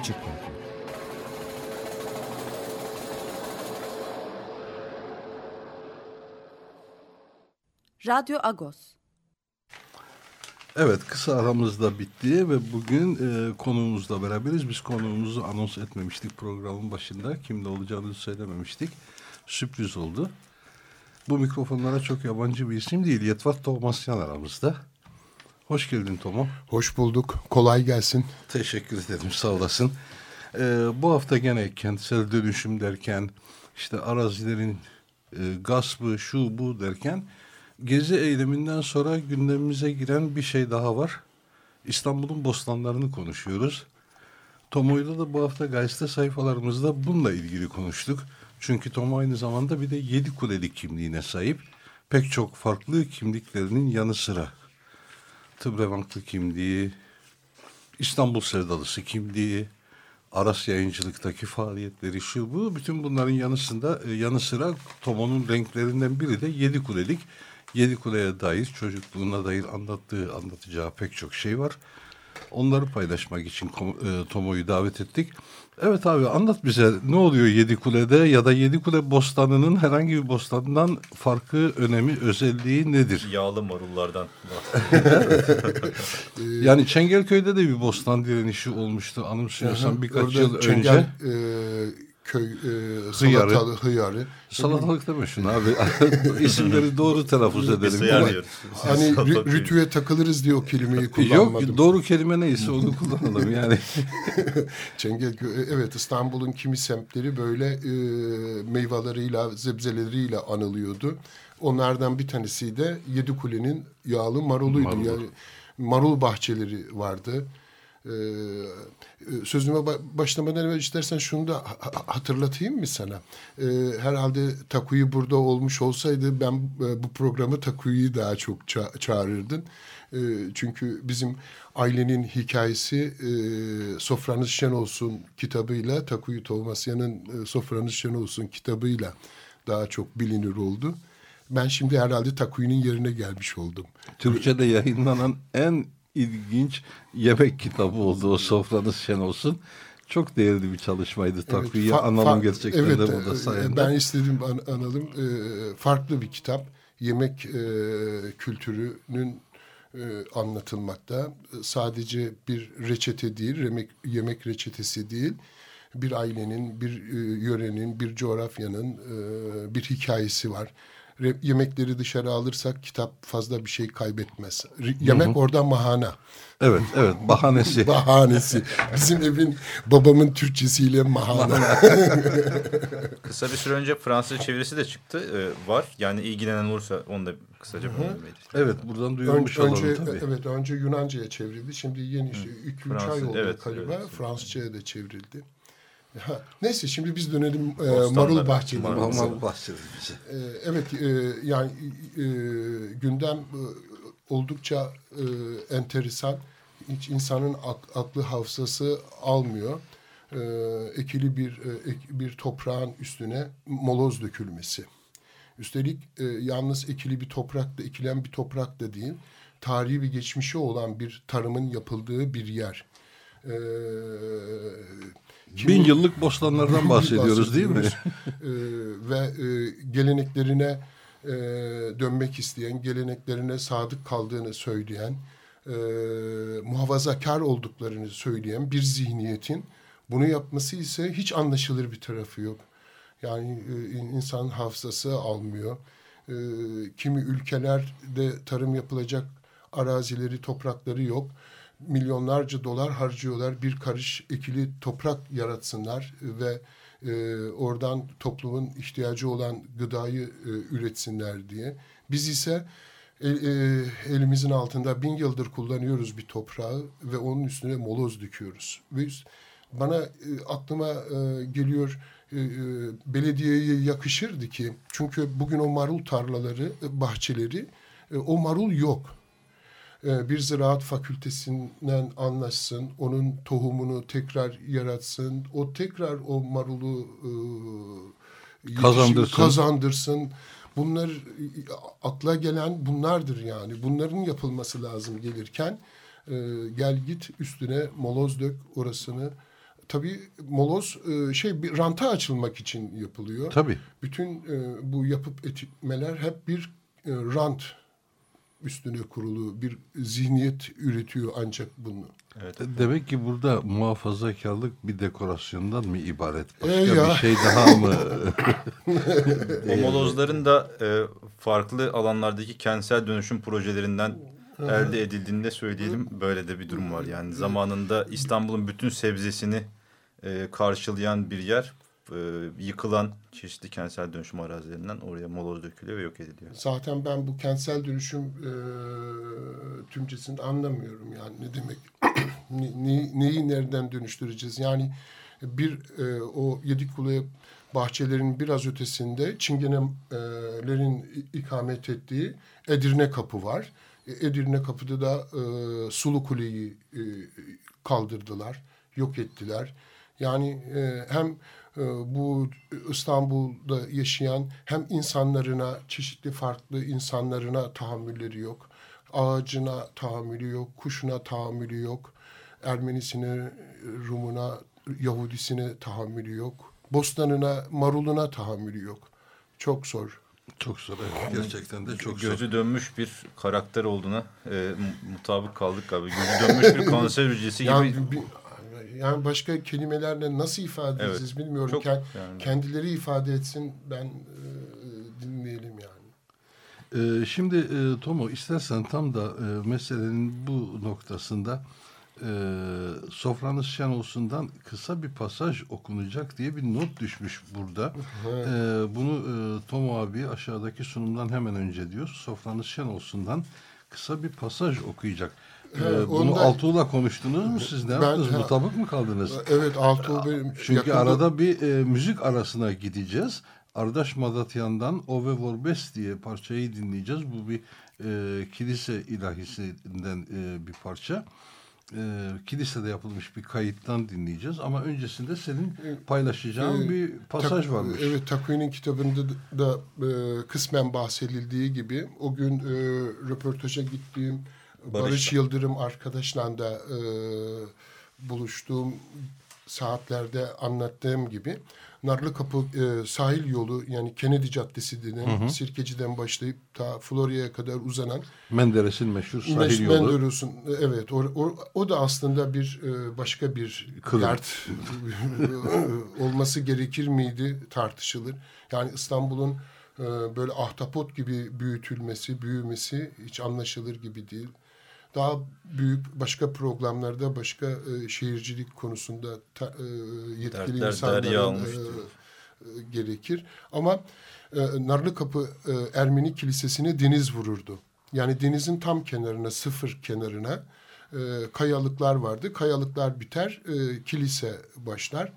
açık radyo. Radyo Agos. Evet kısa aramızda bitti ve bugün e, konuğumuzla beraberiz. Biz konuğumuzu anons etmemiştik programın başında. Kimde olacağını söylememiştik. Sürpriz oldu. Bu mikrofonlara çok yabancı bir isim değil. Yetvat Tomasyan aramızda. Hoş geldin Tomo. Hoş bulduk. Kolay gelsin. Teşekkür ederim sağ olasın. Ee, bu hafta gene kentsel dönüşüm derken işte arazilerin e, gaspı şu bu derken gezi eyleminden sonra gündemimize giren bir şey daha var. İstanbul'un bostanlarını konuşuyoruz. Tomo'yla da bu hafta gazete sayfalarımızda bununla ilgili konuştuk. Çünkü Tomo aynı zamanda bir de yedi kuleli kimliğine sahip. pek çok farklı kimliklerinin yanı sıra Tıbrevanklı kimliği, İstanbul Sevdalısı kimliği, Aras yayıncılıktaki faaliyetleri şu bu bütün bunların yanısında e, yanı sıra Tomo'nun renklerinden biri de Yedi Kulelik. Yedi Kule'ye dair çocukluğuna dair anlattığı anlatacağı pek çok şey var. Onları paylaşmak için e, Tomo'yu davet ettik. Evet abi anlat bize ne oluyor Yedi Kule'de ya da Yedi Kule bostanının herhangi bir bostandan farkı, önemi, özelliği nedir? Yağlı marullardan. yani Çengelköy'de de bir bostan direnişi olmuştu anımsıyorsan birkaç orada yıl Çengel, önce. e, köy e, Hıyarı. salatalı hıyarı. Salatalık deme şunu abi. İsimleri doğru telaffuz edelim. Hıyar diyoruz. Hani rü- rütüye takılırız diye o kelimeyi kullanmadım. Yok doğru kelime neyse onu kullanalım yani. Çengelköy, evet İstanbul'un kimi semtleri böyle e, meyveleriyle, zebzeleriyle anılıyordu. Onlardan bir tanesi de Yedikule'nin yağlı maruluydu. Marul. Yani marul bahçeleri vardı. Ee, e, sözüme ba- başlamadan evvel istersen şunu da ha- ha- hatırlatayım mı sana? Ee, herhalde Taku'yu burada olmuş olsaydı ben e, bu programı Taku'yu daha çok ça- çağırırdın. Ee, çünkü bizim ailenin hikayesi e, Sofranız Şen Olsun kitabıyla Takuyu Tovmasyan'ın Sofranız Şen Olsun kitabıyla daha çok bilinir oldu. Ben şimdi herhalde Takuyu'nun yerine gelmiş oldum. Türkçe'de yayınlanan en ilginç yemek kitabı oldu o sofranız şen olsun. Çok değerli bir çalışmaydı. Takviye fa- analım gerçekten evet, de burada e, sayende. Ben istedim an- analım. E, farklı bir kitap. Yemek e, kültürünün e, anlatılmakta. E, Sadece bir reçete değil, yemek, yemek reçetesi değil. Bir ailenin, bir e, yörenin, bir coğrafyanın e, bir hikayesi var. Yemekleri dışarı alırsak kitap fazla bir şey kaybetmez. Yemek hı. orada mahana. Evet, evet. Bahanesi. Bahanesi. Bizim evin babamın Türkçesiyle mahana. Kısa bir süre önce Fransız çevirisi de çıktı. Ee, var. Yani ilgilenen olursa onu da kısaca Hı. Evet buradan duyurmuş Ön- olalım önce, tabii. Evet önce Yunanca'ya çevrildi. Şimdi yeni işte 2-3 Fransız, ay oldu evet, galiba. evet. Fransızca'ya da çevrildi. Neyse şimdi biz dönelim e, marul bahçelerimize. marul- Marul bahçelerimize. E, evet e, yani e, gündem e, oldukça e, enteresan. Hiç insanın ak- aklı hafızası almıyor. E, ekili bir e, ek- bir toprağın üstüne moloz dökülmesi. Üstelik e, yalnız ekili bir toprakta, ekilen bir toprak da değil, tarihi bir geçmişi olan bir tarımın yapıldığı bir yer. E, kimi- Bin yıllık bostanlardan bahsediyoruz değil mi? Ee, ve e, geleneklerine e, dönmek isteyen, geleneklerine sadık kaldığını söyleyen, e, muhafazakar olduklarını söyleyen bir zihniyetin bunu yapması ise hiç anlaşılır bir tarafı yok. Yani e, insan hafızası almıyor. E, kimi ülkelerde tarım yapılacak arazileri, toprakları yok. Milyonlarca dolar harcıyorlar bir karış ekili toprak yaratsınlar ve e, oradan toplumun ihtiyacı olan gıdayı e, üretsinler diye. Biz ise e, e, elimizin altında bin yıldır kullanıyoruz bir toprağı ve onun üstüne moloz döküyoruz. Ve bana e, aklıma e, geliyor e, e, belediyeye yakışırdı ki çünkü bugün o marul tarlaları, e, bahçeleri e, o marul yok. E, bir ziraat fakültesinden anlaşsın, onun tohumunu tekrar yaratsın, o tekrar o marulu e, Kazandırsın. kazandırsın. Bunlar e, akla gelen bunlardır yani. Bunların yapılması lazım gelirken e, gel git üstüne moloz dök orasını. Tabii moloz e, şey bir ranta açılmak için yapılıyor. Tabii. Bütün e, bu yapıp etmeler hep bir e, rant üstüne kurulu bir zihniyet üretiyor ancak bunu. Demek ki burada muhafazakarlık bir dekorasyondan mı ibaret? Başka E ya. bir şey daha mı? O molozların da e, farklı alanlardaki kentsel dönüşüm projelerinden elde edildiğini de söyleyelim. Böyle de bir durum var. Yani zamanında İstanbul'un bütün sebzesini e, karşılayan bir yer e, yıkılan çeşitli kentsel dönüşüm arazilerinden oraya moloz dökülüyor ve yok ediliyor. Zaten ben bu kentsel dönüşüm e, tümcesini anlamıyorum yani ne demek ne- ne- neyi nereden dönüştüreceğiz yani bir e, o Yedikule'ye bahçelerin biraz ötesinde Çingenelerin ikamet ettiği Edirne Kapı var. E, Edirne Kapı'da da e, Sulu Kule'yi e, kaldırdılar, yok ettiler. Yani e, hem bu İstanbul'da yaşayan hem insanlarına, çeşitli farklı insanlarına tahammülleri yok. Ağacına tahammülü yok, kuşuna tahammülü yok. Ermenisine, Rumuna, Yahudisine tahammülü yok. Bostanına, maruluna tahammülü yok. Çok zor. Çok zor evet. Gerçekten de çok Gözü zor. dönmüş bir karakter olduğuna e, mutabık kaldık galiba. Gözü dönmüş bir kanser hücresi yani, gibi. Bir, yani başka kelimelerle nasıl ifade Evet, edeceğiz bilmiyorum. çok Kend, yani. Kendileri ifade etsin ben e, dinleyelim yani. Ee, şimdi e, Tomo istersen tam da e, meselenin bu noktasında e, Sofranız Şen olsundan kısa bir pasaj okunacak diye bir not düşmüş burada. Evet. E, bunu e, Tomo abi aşağıdaki sunumdan hemen önce diyor. Sofranız Şen olsundan kısa bir pasaj okuyacak. E, Evet, bunu onda- Altuğ'la konuştunuz mu siz? Ne Ben- yaptınız? ha- Mutabık mı kaldınız? Evet Altuğ benim Çünkü yakında- arada bir e, müzik arasına gideceğiz. Ardaş Madatyan'dan Ove Vorbes diye parçayı dinleyeceğiz. Bu bir e, kilise ilahisinden e, bir parça. E, kilisede yapılmış bir kayıttan dinleyeceğiz. Ama öncesinde senin paylaşacağın Ee, bir pasaj Tak- varmış. Evet Takvi'nin kitabında da e, kısmen bahsedildiği gibi o gün e, röportaja gittiğim Barış, Barış. Yıldırım arkadaşla da e, buluştuğum saatlerde anlattığım gibi Narlıkapı e, sahil yolu yani Kennedy Caddesi denen Hı hı. Sirkeci'den başlayıp ta Florya'ya kadar uzanan Menderes'in meşhur sahil Meş- yolu. Menderes'in, evet o, o, o da aslında bir e, başka bir Kırım. dert olması gerekir miydi tartışılır. Yani İstanbul'un e, böyle ahtapot gibi büyütülmesi, büyümesi hiç anlaşılır gibi değil. Daha büyük başka programlarda başka e, şehircilik konusunda ta, e, yetkili Dertler insanların derya e, e, gerekir. Ama e, Narlıkapı e, Ermeni Kilisesi'ne deniz vururdu. Yani denizin tam kenarına, sıfır kenarına e, kayalıklar vardı. Kayalıklar biter, e, kilise başlar.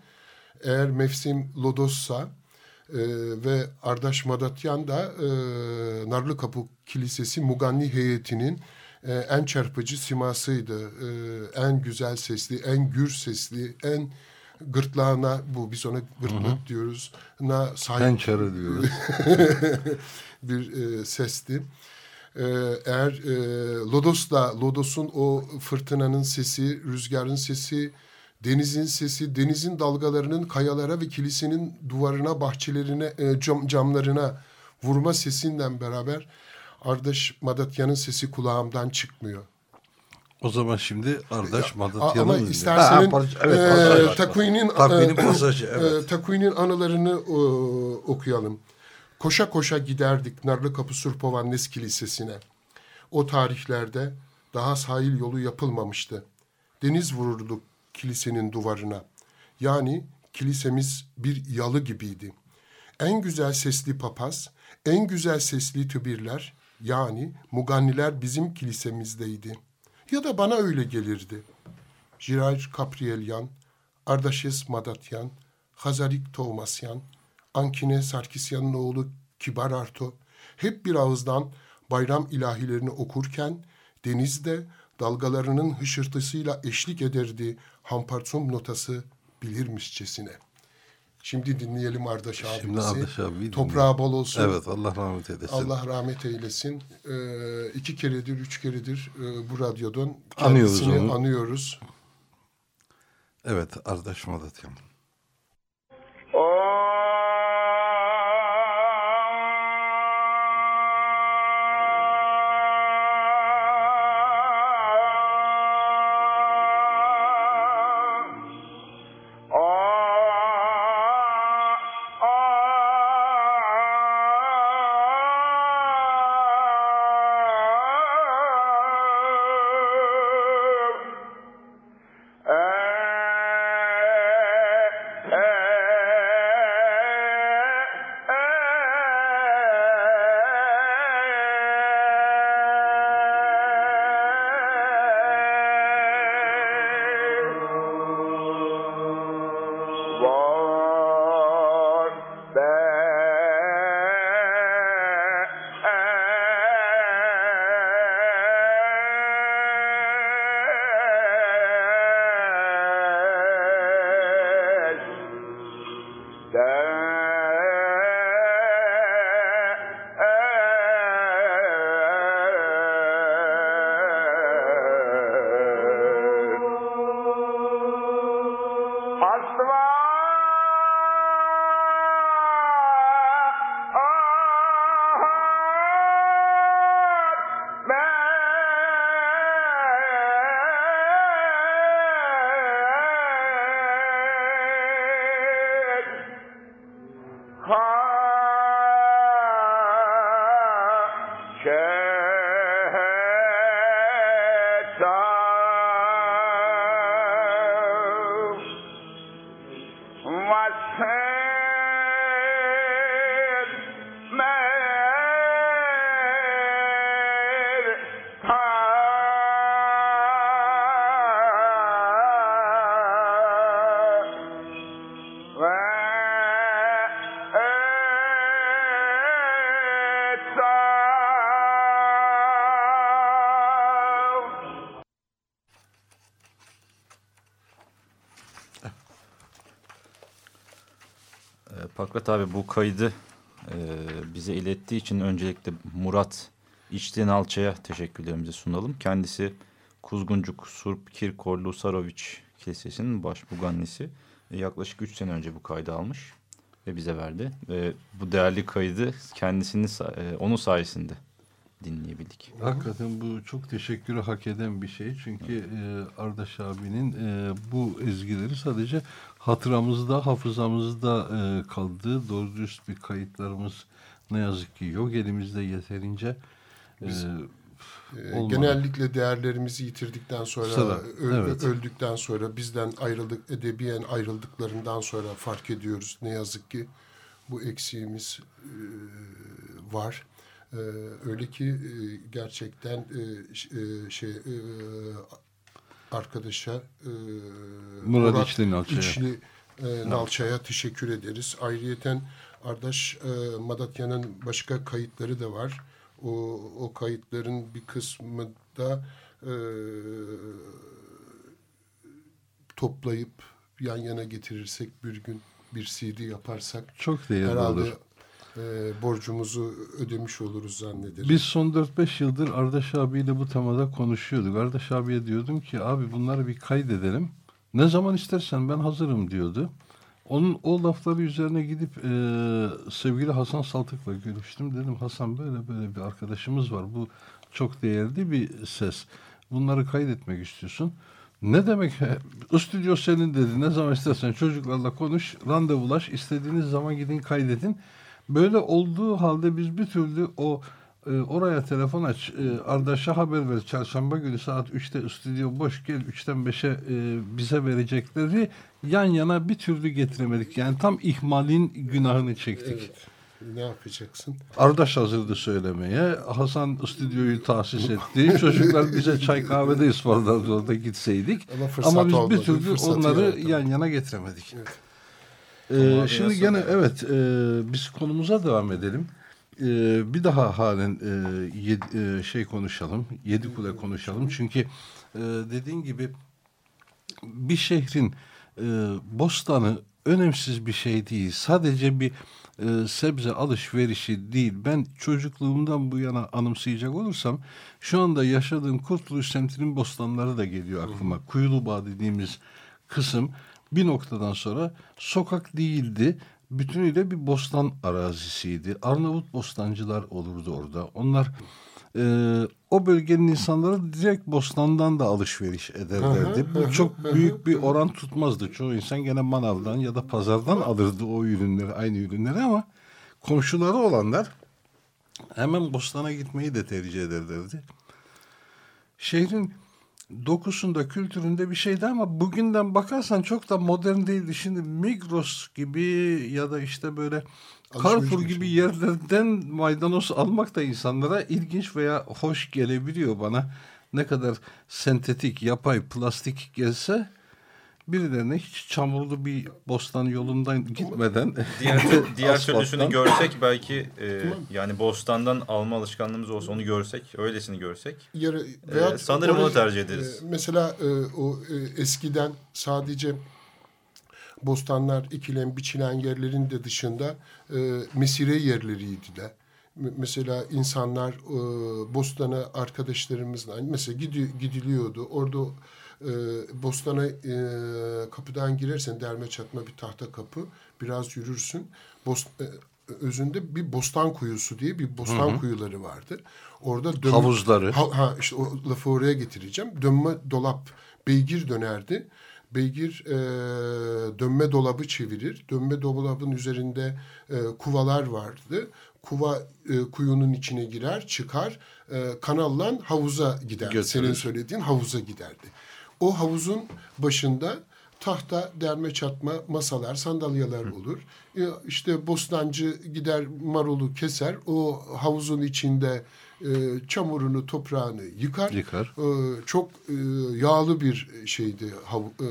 Eğer mevsim lodossa e, ve Ardaş Madatyan da e, Narlıkapı Kilisesi Muganni heyetinin e, en çarpıcı simasıydı. E, en güzel sesli, en gür sesli, en gırtlağına bu biz ona gırtlak diyoruz. Na sahip Pençarı diyoruz. bir e, sesti. E, eğer e, Lodos'la Lodos'un o fırtınanın sesi, rüzgarın sesi, denizin sesi, denizin dalgalarının kayalara ve kilisenin duvarına, bahçelerine, e, cam, camlarına vurma sesinden beraber Ardaş Madatyan'ın sesi kulağımdan çıkmıyor. O zaman şimdi Ardaş A- Madatyan'ı Ama isterseniz Ha, parça- evet, e, pasajı, e, evet. Anılarını e, okuyalım. Koşa koşa giderdik Narlıkapı Surpovannes Kilisesi'ne. O tarihlerde daha sahil yolu yapılmamıştı. Deniz vururduk kilisenin duvarına. Yani kilisemiz bir yalı gibiydi. En güzel sesli papaz, en güzel sesli tübirler yani muganniler bizim kilisemizdeydi. Ya da bana öyle gelirdi. Jiraj Kapriyelyan, Ardaşes Madatyan, Hazarik Tomasyan, Ankine Sarkisyan'ın oğlu Kibar Arto hep bir ağızdan bayram ilahilerini okurken denizde dalgalarının hışırtısıyla eşlik ederdi Hampartsum notası bilirmişçesine. Şimdi dinleyelim Ardaş abimizi. Şimdi. Toprağı bol olsun. Evet Allah rahmet eylesin. Allah rahmet eylesin. Ee, iki keredir, üç keredir e, bu radyodan Anıyoruz kendisini onu. anıyoruz. Evet Ardaş Madatyan. Ah Okay. Pakrat abi bu kaydı e, bize ilettiği için öncelikle Murat İçtiğin Alça'ya teşekkürlerimizi sunalım. Kendisi Kuzguncuk Surp Kirkorlu Saroviç Kilisesi'nin başbugannisi. E, yaklaşık üç sene önce bu kaydı almış ve bize verdi. Ve bu değerli kaydı kendisinin e, onun sayesinde dinleyebildik. Hakikaten bu çok teşekkürü hak eden bir şey. Çünkü e, Ardaş abinin e, bu ezgileri sadece hatıramızda, hafızamızda e, kaldığı doğru dürüst bir kayıtlarımız ne yazık ki yok. Elimizde yeterince e, Biz, e, genellikle değerlerimizi yitirdikten sonra, Sıra, öl, evet. öldükten sonra, bizden ayrıldık, edebiyen ayrıldıklarından sonra fark ediyoruz. Ne yazık ki bu eksiğimiz e, var. Ee, öyle ki e, gerçekten e, e, şey e, arkadaşa e, Murat, Murat İçli Nalça'ya İçli, e, Nalça'ya teşekkür ederiz. Ayrıyeten Ardaş e, Madatya'nın başka kayıtları da var. O, o kayıtların bir kısmı da e, toplayıp yan yana getirirsek bir gün bir CD yaparsak çok değerli herhalde olur e, borcumuzu ödemiş oluruz zannederim. Biz son 4-5 yıldır Ardaş abiyle bu temada konuşuyorduk. Ardaş abiye diyordum ki abi bunları bir kaydedelim. Ne zaman istersen ben hazırım diyordu. Onun o lafları üzerine gidip e, sevgili Hasan Saltık'la görüştüm. Dedim Hasan böyle böyle bir arkadaşımız var. Bu çok değerli bir ses. Bunları kaydetmek istiyorsun. Ne demek? O stüdyo senin dedi. Ne zaman istersen çocuklarla konuş, randevulaş, istediğiniz zaman gidin kaydedin. Böyle olduğu halde biz bir türlü o e, oraya telefon aç, e, Ardaş'a haber ver. Çarşamba günü saat 3'te stüdyo boş gel 3'ten 5'e e, bize verecekleri yan yana bir türlü getiremedik. Yani tam ihmalin günahını çektik. Evet. Ne yapacaksın? Ardaş hazırdı söylemeye. Hasan stüdyoyu tahsis etti. Çocuklar bize çay kahvede ısmarlardı orada gitseydik. Ama, Ama biz olmadı, bir türlü onları yan yana getiremedik. Evet. Ee, şimdi gene evet e, biz konumuza devam edelim. Ee, bir daha halen e, yedi, e, şey konuşalım. Yedi kule konuşalım. Çünkü e, dediğin gibi bir şehrin e, bostanı önemsiz bir şey değil. Sadece bir e, sebze alışverişi değil. Ben çocukluğumdan bu yana anımsayacak olursam şu anda yaşadığım Kurtuluş semtinin bostanları da geliyor aklıma. Kuyulubağ dediğimiz kısım bir noktadan sonra sokak değildi. Bütünüyle bir bostan arazisiydi. Arnavut bostancılar olurdu orada. Onlar e, o bölgenin insanları direkt bostandan da alışveriş ederlerdi. Bu çok büyük bir oran tutmazdı. Çoğu insan gene manavdan ya da pazardan alırdı o ürünleri, aynı ürünleri ama komşuları olanlar hemen bostana gitmeyi de tercih ederlerdi. Şehrin dokusunda, kültüründe bir şeydi ama bugünden bakarsan çok da modern değildi. Şimdi Migros gibi ya da işte böyle Carrefour gibi yerlerden maydanoz almak da insanlara ilginç veya hoş gelebiliyor bana. Ne kadar sentetik, yapay, plastik gelse birilerine hiç çamurlu bir bostan yolundan gitmeden diğer diğer türlüsünü görsek belki e, yani bostandan alma alışkanlığımız olsa onu görsek öylesini görsek Yarı, e, veyahut sanırım orayı, onu tercih ederiz. e, mesela e, o e, eskiden sadece bostanlar ekilen biçilen yerlerin de dışında e, mesire yerleriydi de. Mesela insanlar e, bostana arkadaşlarımızla mesela gidi- gidiliyordu. Orada e, bostana e, kapıdan girersen derme çatma bir tahta kapı. Biraz yürürsün. Bost, e, özünde bir bostan kuyusu diye bir bostan Hı hı. kuyuları vardı. Orada dönme- Havuzları. Ha, ha işte o lafı oraya getireceğim. Dönme dolap beygir dönerdi. Beygir e, dönme dolabı çevirir. Dönme dolabın üzerinde e, kuvalar vardı. kuva e, kuyunun içine girer, çıkar, e, kanallan havuza gider. Götürür. Senin söylediğin havuza giderdi. O havuzun başında tahta, derme çatma masalar, sandalyeler olur. E, işte bostancı gider marulu keser. O havuzun içinde e, çamurunu, toprağını yıkar. Yıkar. E, çok e, yağlı bir şeydi hav, e, e,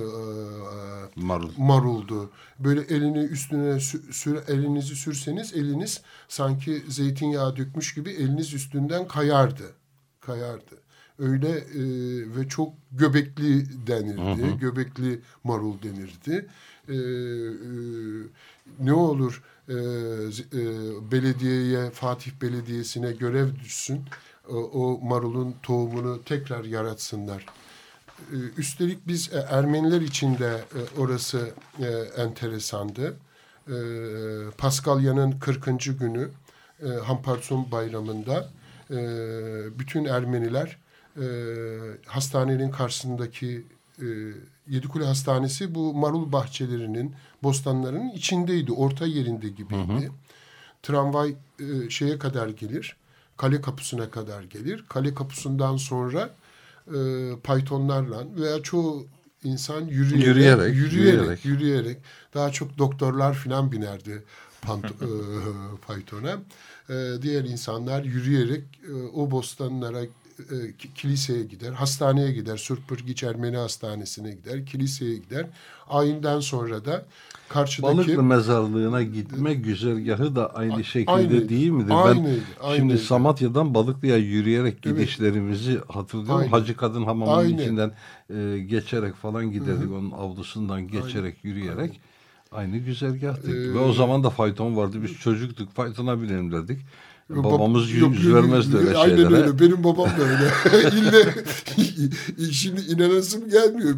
Marul. maruldu. Böyle elini üstüne sü- sür, elinizi sürseniz eliniz sanki zeytinyağı dökmüş gibi eliniz üstünden kayardı. Kayardı. Öyle e, ve çok göbekli denirdi. Hı hı. Göbekli marul denirdi. E, e, ne olur e, e, belediyeye, Fatih Belediyesi'ne görev düşsün. O, o marulun tohumunu tekrar yaratsınlar. E, Üstelik biz e, Ermeniler için de e, orası e, enteresandı. E, Paskalya'nın 40. günü e, Hamparson Bayramı'nda e, bütün Ermeniler e, hastanenin karşısındaki e, Yedikule Hastanesi bu marul bahçelerinin, bostanlarının içindeydi. Orta yerinde gibiydi. Tramvay e, şeye kadar gelir. Kale kapısına kadar gelir. Kale kapısından sonra e, paytonlarla veya çoğu insan yürüyerek, Yürüyerek, yürüyerek, yürüyerek. yürüyerek, daha çok doktorlar filan binerdi pant, e, paytona. E, diğer insanlar yürüyerek e, o bostanlara e, ki- kiliseye gider, hastaneye gider, Sürpürgiç Ermeni Hastanesi'ne gider, kiliseye gider. Ayinden sonra da karşıdaki... Balıklı mezarlığına gitme güzergahı da aynı şekilde aynıydı, değil midir? aynıydı, ben aynıydı. şimdi Samatya'dan Balıklı'ya yürüyerek Evet. gidişlerimizi hatırlıyorum. Aynen. Hacı Kadın Hamamı'nın Aynen. içinden e, geçerek falan giderdik. Hı hı. Onun avlusundan geçerek, yürüyerek. Aynı güzergahtı. Ee, Ve o zaman da fayton vardı. Biz çocuktuk. Faytona binelim derdik. Bab- Babamız yüz yok, yok, vermezdi öyle Aynen şeylere. öyle. Benim babam da öyle. İlle şimdi inanasım gelmiyor.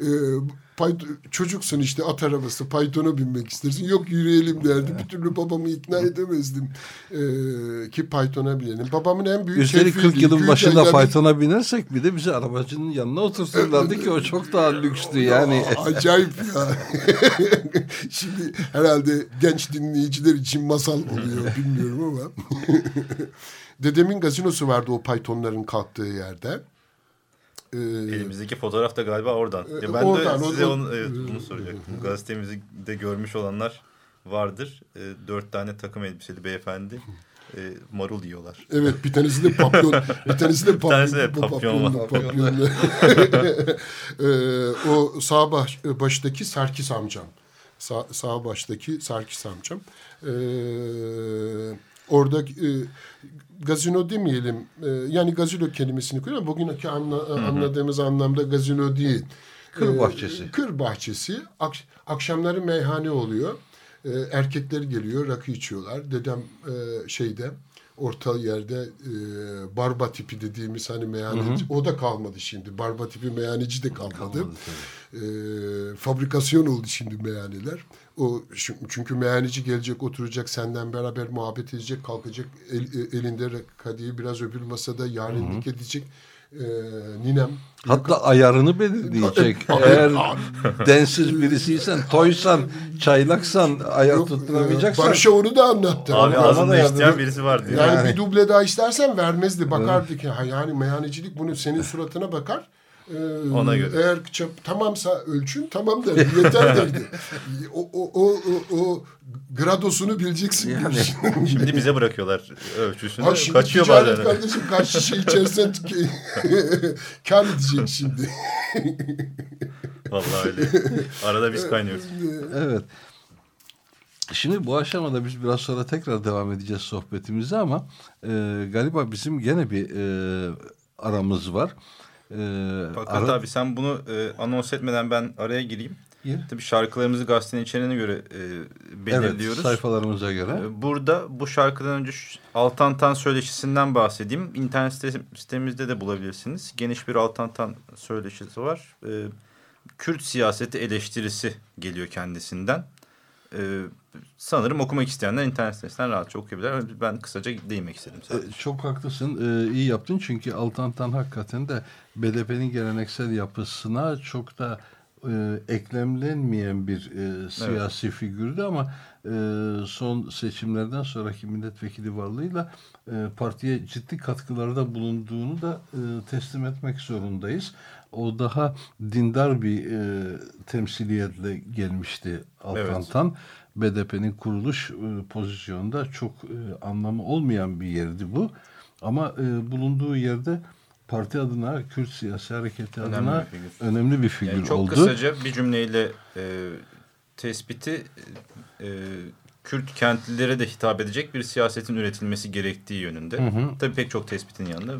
Ee, çocuksun işte at arabası paytona binmek istersin. Yok yürüyelim derdi. Bir türlü babamı ikna edemezdim. Ee, ki paytona binelim. Babamın en büyük Üstelik keyfiydi. 40 yılın başında yani- faytona binersek bir de bizi arabacının yanına oturturlardı ki o çok daha lükstü yani. Aa, acayip ya. Şimdi herhalde genç dinleyiciler için masal oluyor bilmiyorum ama. Dedemin gazinosu vardı o paytonların kalktığı yerde. Ee, Elimizdeki fotoğraf da galiba oradan. E, Ya ben oradan, de size oradan. onu, evet, bunu soracaktım. Gazetemizde görmüş olanlar vardır. E, dört tane takım elbiseli beyefendi e, marul yiyorlar. Evet bir tanesi de papyon. bir tanesi de papyon. tanesi de papyon. Ee, o sağ baş, baştaki Sarkis amcam. Sağ, sağ baştaki Sarkis amcam. Ee, orada e, gazino demeyelim. E, yani gazino kelimesini koyuyorum. Bugünkü anla, anladığımız anlamda gazino değil. Kır Ee, bahçesi. Kır bahçesi. Ak- akşamları meyhane oluyor. Ee, erkekler geliyor, rakı içiyorlar. Dedem e, şeyde orta yerde e, barba tipi dediğimiz hani meyhaneci o da kalmadı şimdi. Barba tipi meyhaneci de kalmadı. E, fabrikasyon oldu şimdi meyhaneler. O çünkü meyhaneci gelecek, oturacak, senden beraber muhabbet edecek, kalkacak, el- elinde kadehi biraz öbür masada yarenlik edecek. E, ninem Hatta ayarını belirleyecek. Eğer densiz birisiysen, toysan, çaylaksan, ayar Yok, tutturamayacaksan. e, Barış'a onu da anlattı. Abi Ama- ağzında da isteyen birisi var diyor. Yani, Yani. bir duble daha istersen vermezdi. Bakardı ki yani meyhanecilik bunu senin suratına bakar. Ee, Ona göre. Eğer çap, tamamsa ölçün tamam derdi. Yeter derdi. O, o, o, o, o gradosunu bileceksin. Yani. Şimdi bize bırakıyorlar ölçüsünü. Ha şimdi Kaçıyor bazen. kardeşim kaç şişe içersen kar edecek şimdi. Vallahi öyle. Arada biz kaynıyoruz. Evet. Şimdi bu aşamada biz biraz sonra tekrar devam edeceğiz sohbetimize ama e, galiba bizim gene bir e, aramız var. E, Fakat ara- abi sen bunu e, anons etmeden ben araya gireyim. Gir. Tabii şarkılarımızı gazetenin içeriğine göre e, belirliyoruz. Evet, sayfalarımıza göre. E, Burada bu şarkıdan önce Altantan söyleşisinden bahsedeyim. İnternet site- sitemizde de bulabilirsiniz. Geniş bir Altantan söyleşisi var. E, Kürt siyaseti eleştirisi geliyor kendisinden. E, sanırım okumak isteyenler internet sitesinden rahatça okuyabilirler. Ben kısaca değinmek istedim sadece. E, Çok haklısın. E, iyi yaptın çünkü Altantan hakikaten de BDP'nin geleneksel yapısına çok da e, eklemlenmeyen bir e, siyasi evet. figürdü ama e, son seçimlerden sonraki milletvekili varlığıyla e, partiye ciddi katkılarda bulunduğunu da e, teslim etmek zorundayız. O daha dindar bir e, temsiliyetle gelmişti Alkantan. Evet. BDP'nin kuruluş e, pozisyonunda çok e, anlamı olmayan bir yerdi bu. Ama e, bulunduğu yerde parti adına, Kürt siyasi hareketi önemli adına bir figür. önemli bir figür yani çok oldu. Çok kısaca bir cümleyle e, tespiti e, Kürt kentlilere de hitap edecek bir siyasetin üretilmesi gerektiği yönünde. Hı hı. Tabii pek çok tespitin yanında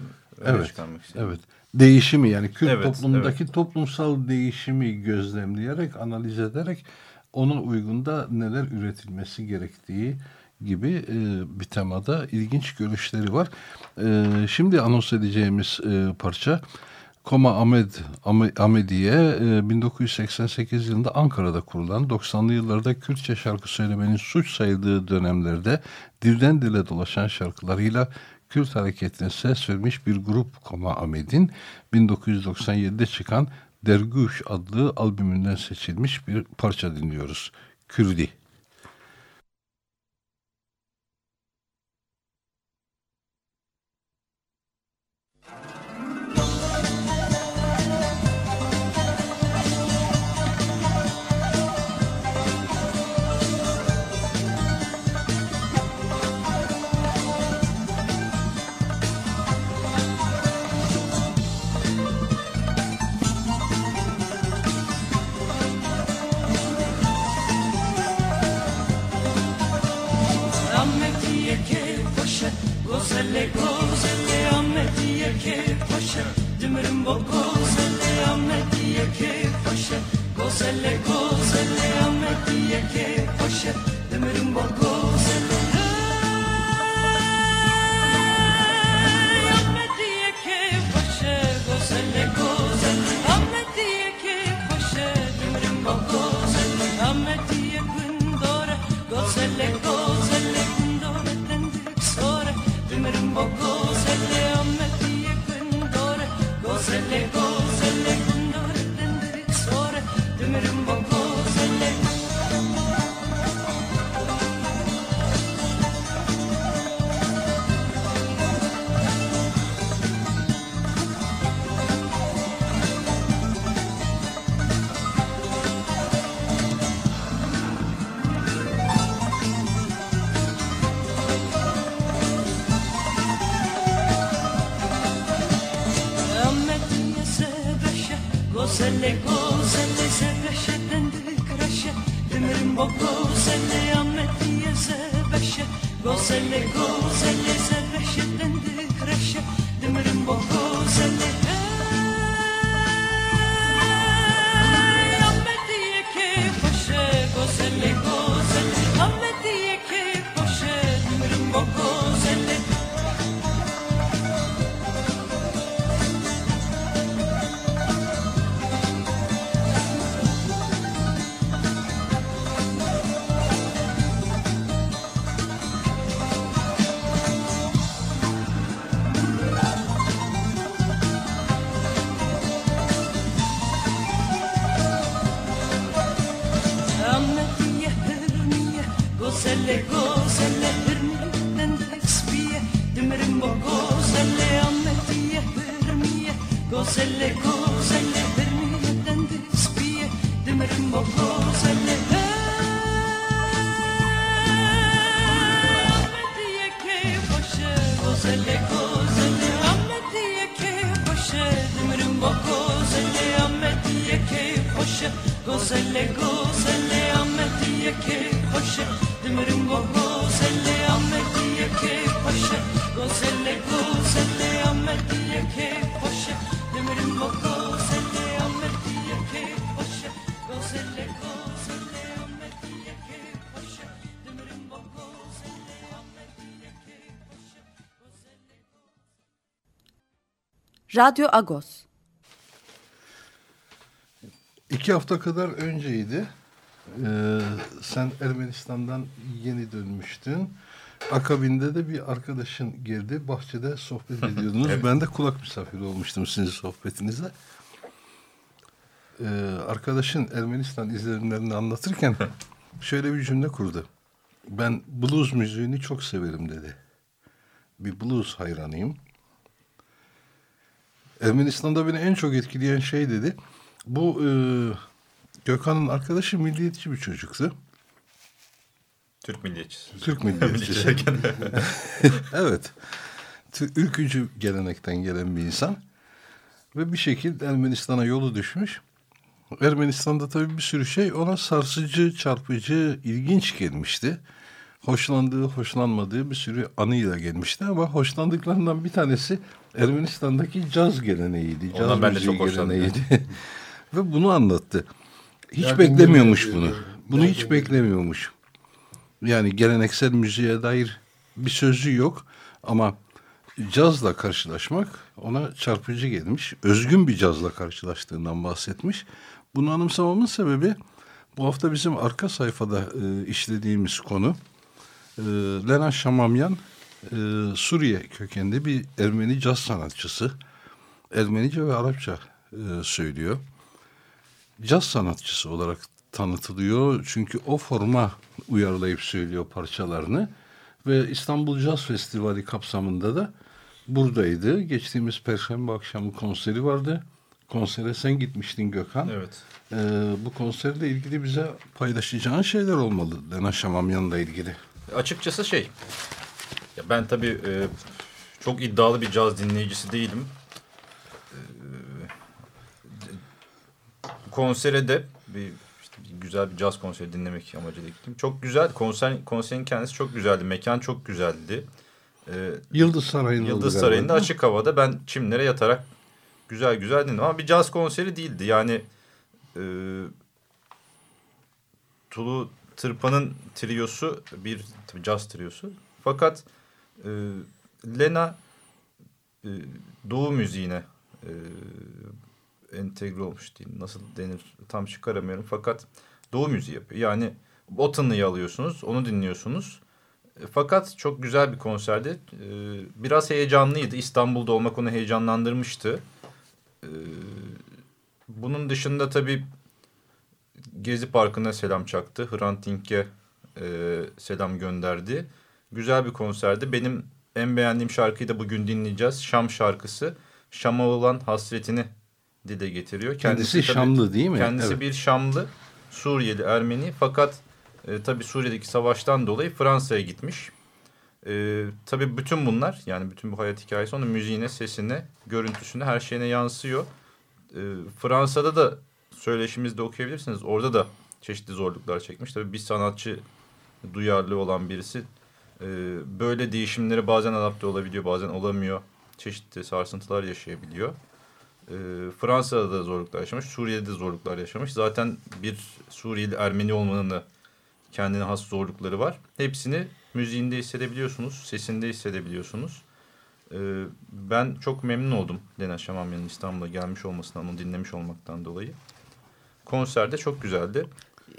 evet, çıkarmak istiyorum. Evet. Değişimi yani Kürt evet, toplumundaki evet. toplumsal değişimi gözlemleyerek, analiz ederek ona uygun da neler üretilmesi gerektiği gibi e, bir temada ilginç görüşleri var. E, şimdi anons edeceğimiz e, parça Koma Ahmed Ahmediye e, 1988 yılında Ankara'da kurulan 90'lı yıllarda Kürtçe şarkı söylemenin suç sayıldığı dönemlerde dilden dile dolaşan şarkılarıyla Kürt hareketine ses vermiş bir grup Koma Ahmet'in 1997'de çıkan Dergüş adlı albümünden seçilmiş bir parça dinliyoruz. Kürdi. se le conoce. Radyo Agos. İki hafta kadar önceydi. Ee, sen Ermenistan'dan yeni dönmüştün. Akabinde de bir arkadaşın geldi. Bahçede sohbet ediyordunuz. Evet. Ben de kulak misafiri olmuştum sizin sohbetinize. e, arkadaşın Ermenistan izlenimlerini anlatırken şöyle bir cümle kurdu. Ben blues müziğini çok severim dedi. Bir blues hayranıyım. Ermenistan'da beni en çok etkileyen şey dedi. Bu e, Gökhan'ın arkadaşı milliyetçi bir çocuktu. Türk milliyetçisi. Türk milliyetçisi. evet. Ülkücü gelenekten gelen bir insan. Ve bir şekilde Ermenistan'a yolu düşmüş. Ermenistan'da tabii bir sürü şey ona sarsıcı, çarpıcı, ilginç gelmişti. Hoşlandığı, hoşlanmadığı bir sürü anıyla gelmişti ama hoşlandıklarından bir tanesi Ermenistan'daki caz geleneğiydi. Caz Ondan ben de çok geleneğiydi. Ve bunu anlattı. Hiç Nereden beklemiyormuş nereye bunu. Bunu Nereden hiç geliyor? beklemiyormuş. Yani geleneksel müziğe dair bir sözü yok ama cazla karşılaşmak ona çarpıcı gelmiş. Özgün bir cazla karşılaştığından bahsetmiş. Bunu anımsamamın sebebi bu hafta bizim arka sayfada e, işlediğimiz konu. E, Lena Şamamyan e, Suriye kökenli bir Ermeni caz sanatçısı. Ermenice ve Arapça e, söylüyor. Caz sanatçısı olarak tanıtılıyor. Çünkü o forma uyarlayıp söylüyor parçalarını. Ve İstanbul Caz Festivali kapsamında da buradaydı. Geçtiğimiz Perşembe akşamı konseri vardı. Konsere sen gitmiştin Gökhan. Evet. Ee, bu konserle ilgili bize paylaşacağın şeyler olmalı. Lena Şamamyan'la ilgili. Açıkçası şey, ya ben tabii e, çok iddialı bir caz dinleyicisi değilim. E, konsere de bir, işte bir güzel bir caz konseri dinlemek amacıyla gittim. Çok güzel, konser, konserin kendisi çok güzeldi, mekan çok güzeldi. E, Yıldız Sarayı'nda Yıldız Sarayı'nda galiba. açık havada ben çimlere yatarak güzel güzel dinledim. Ama bir caz konseri değildi. Yani e, Tulu Tırpan'ın triyosu bir tabii caz triyosu. Fakat e, Lena e, Doğu müziğine e, entegre olmuş diyeyim. Nasıl denir tam çıkaramıyorum. Fakat Doğu müziği yapıyor. Yani tınıyı alıyorsunuz, onu dinliyorsunuz. E, Fakat çok güzel bir konserdi. E, Biraz heyecanlıydı. İstanbul'da olmak onu heyecanlandırmıştı. E, Bunun dışında tabii Gezi Parkı'na selam çaktı. Hrant Dink'e e, selam gönderdi. Güzel bir konserdi. Benim en beğendiğim şarkıyı da bugün dinleyeceğiz. Şam şarkısı. Şam'a olan hasretini dile getiriyor. Kendisi tabii- Şamlı değil mi? Kendisi Evet. bir Şamlı, Suriyeli, Ermeni. Fakat e, tabii Suriye'deki savaştan dolayı Fransa'ya gitmiş. E, tabii bütün bunlar yani bütün bu hayat hikayesi onun müziğine, sesine, görüntüsüne, her şeyine yansıyor. E, Fransa'da da söyleşimizde okuyabilirsiniz. Orada da çeşitli zorluklar çekmiş. Tabii bir sanatçı duyarlı olan birisi e, böyle değişimlere bazen adapte olabiliyor, bazen olamıyor. Çeşitli sarsıntılar yaşayabiliyor. E, Fransa'da da zorluklar yaşamış, Suriye'de de zorluklar yaşamış. Zaten bir Suriyeli Ermeni olmanın da kendine has zorlukları var. Hepsini müziğinde hissedebiliyorsunuz, sesinde hissedebiliyorsunuz. Ee, ben çok memnun oldum Lena Şamamyan'ın İstanbul'a gelmiş olmasından, onu dinlemiş olmaktan dolayı. Konserde çok güzeldi.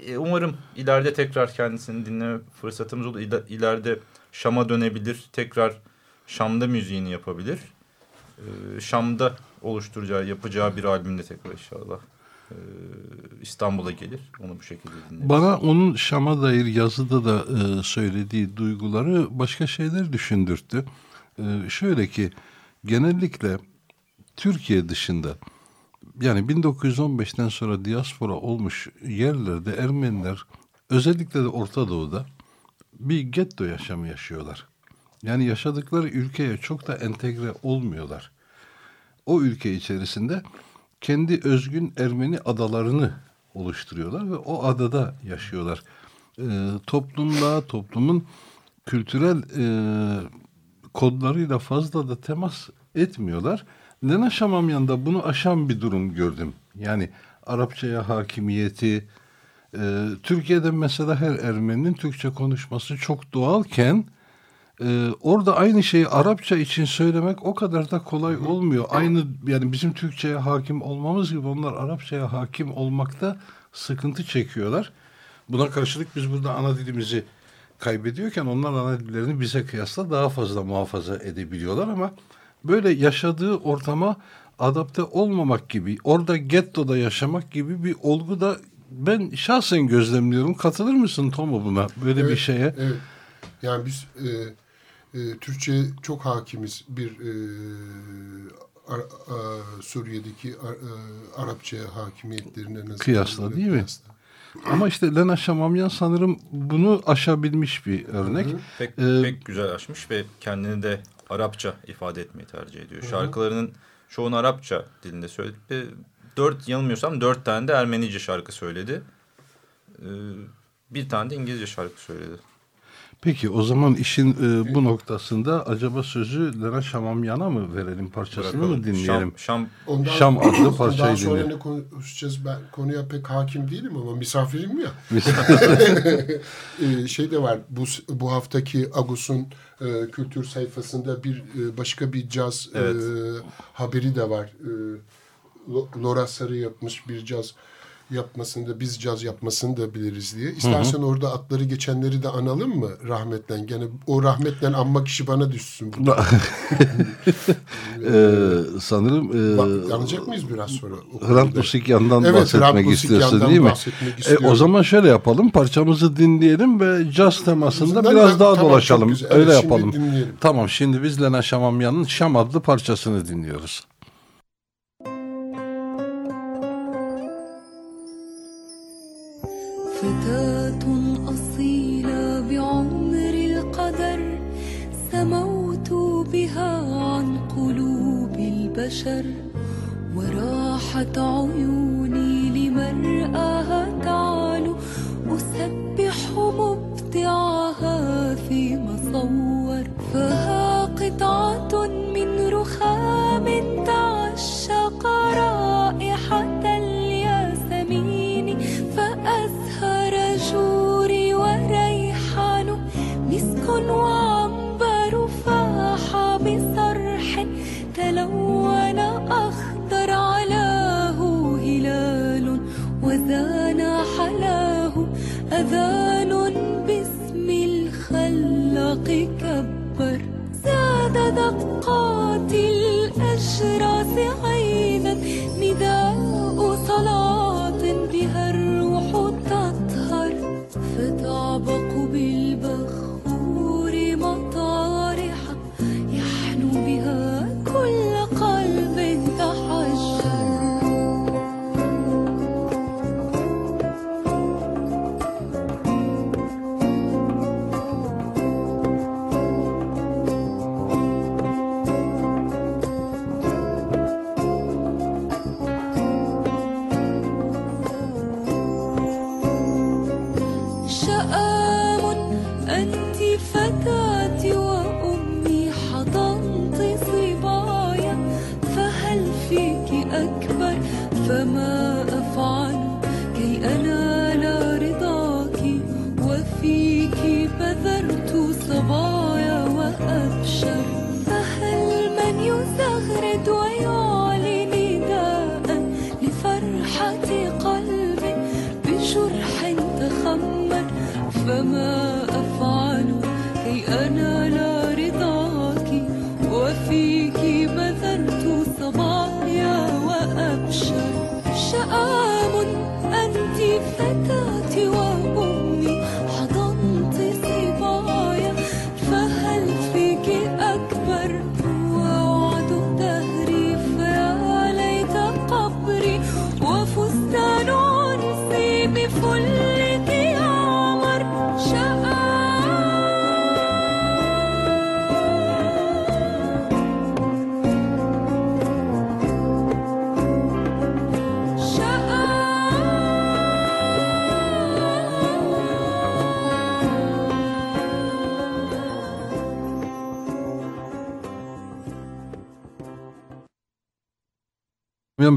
Ee, umarım ileride tekrar kendisini dinleme fırsatımız olur. İle- İleride Şam'a dönebilir, tekrar Şam'da müziğini yapabilir. Ee, Şam'da oluşturacağı, yapacağı bir albümde tekrar inşallah ee, İstanbul'a gelir. Onu bu şekilde dinleriz. Bana onun Şam'a dair yazıda da e, söylediği duyguları başka şeyler düşündürttü. E, şöyle ki genellikle Türkiye dışında yani 1915'ten sonra diaspora olmuş yerlerde Ermeniler özellikle de Orta Doğu'da bir getto yaşamı yaşıyorlar. Yani yaşadıkları ülkeye çok da entegre olmuyorlar. O ülke içerisinde kendi özgün Ermeni adalarını oluşturuyorlar ve o adada yaşıyorlar. Ee, toplumla, toplumun kültürel e, kodlarıyla fazla da temas etmiyorlar. Lena Şamamyan'da bunu aşan bir durum gördüm. Yani Arapçaya hakimiyeti, e, Türkiye'de mesela her Ermeninin Türkçe konuşması çok doğalken ee, orada aynı şeyi Arapça için söylemek o kadar da kolay olmuyor. Aynı yani bizim Türkçe'ye hakim olmamız gibi onlar Arapça'ya hakim olmakta sıkıntı çekiyorlar. Buna karşılık biz burada ana dilimizi kaybediyorken onlar ana dillerini bize kıyasla daha fazla muhafaza edebiliyorlar ama böyle yaşadığı ortama adapte olmamak gibi, orada gettoda yaşamak gibi bir olgu da ben şahsen gözlemliyorum. Katılır mısın Tomo buna? Böyle bir Evet, şeye. Evet. Yani biz e, e, Türkçe'ye çok hakimiz. Bir e, Ar- a- Suriye'deki Ar- e, Arapçaya hakimiyetlerine. Kıyasla değil mi? Ama işte Lena Şamamyan sanırım bunu aşabilmiş bir örnek. Pek, Ee, pek güzel açmış ve kendini de Arapça ifade etmeyi tercih ediyor. Hı hı. Şarkılarının çoğunu Arapça dilinde söyledi. Dört yanılmıyorsam dört tane de Ermenice şarkı söyledi. Ee, bir tane de İngilizce şarkı söyledi. Peki o zaman işin e, bu noktasında acaba sözü Lena Şamamyan'a mı verelim parçasını Bırakalım. mı dinleyelim? Şam- Şam- Şam adlı parçayı Ondan sonra dinleyelim. ne konuşacağız? Ben konuya pek hakim değilim ama misafirim ya. Ee, şey de var. Bu bu haftaki Agus'un e, kültür sayfasında bir e, başka bir caz e, Evet. haberi de var. E, Laura Sarı yapmış bir caz yapmasını da biz caz yapmasını da biliriz diye. İstersen orada atları geçenleri de analım mı rahmetten? Gene o rahmetten anmak işi bana düşsün. burada. Ee, sanırım e, Bak, yanacak mıyız biraz sonra? Hrant? Musikyan'dan Evet, bahsetmek istiyorsun değil mi? E, o zaman şöyle yapalım. Parçamızı dinleyelim ve caz temasında Bizden biraz daha tamam, dolaşalım. Öyle Evet, yapalım. dinleyelim. Tamam şimdi biz Lena Şamamyan'ın Şam adlı parçasını dinliyoruz. البشر وراحت عيوني لمرآها تعلو أسبح مبدعها في مصور فها قطعة من رخام تعشق رائحة الياسمين فأزهر جوري وريحان مسك وعنبر فاح بصرح تلون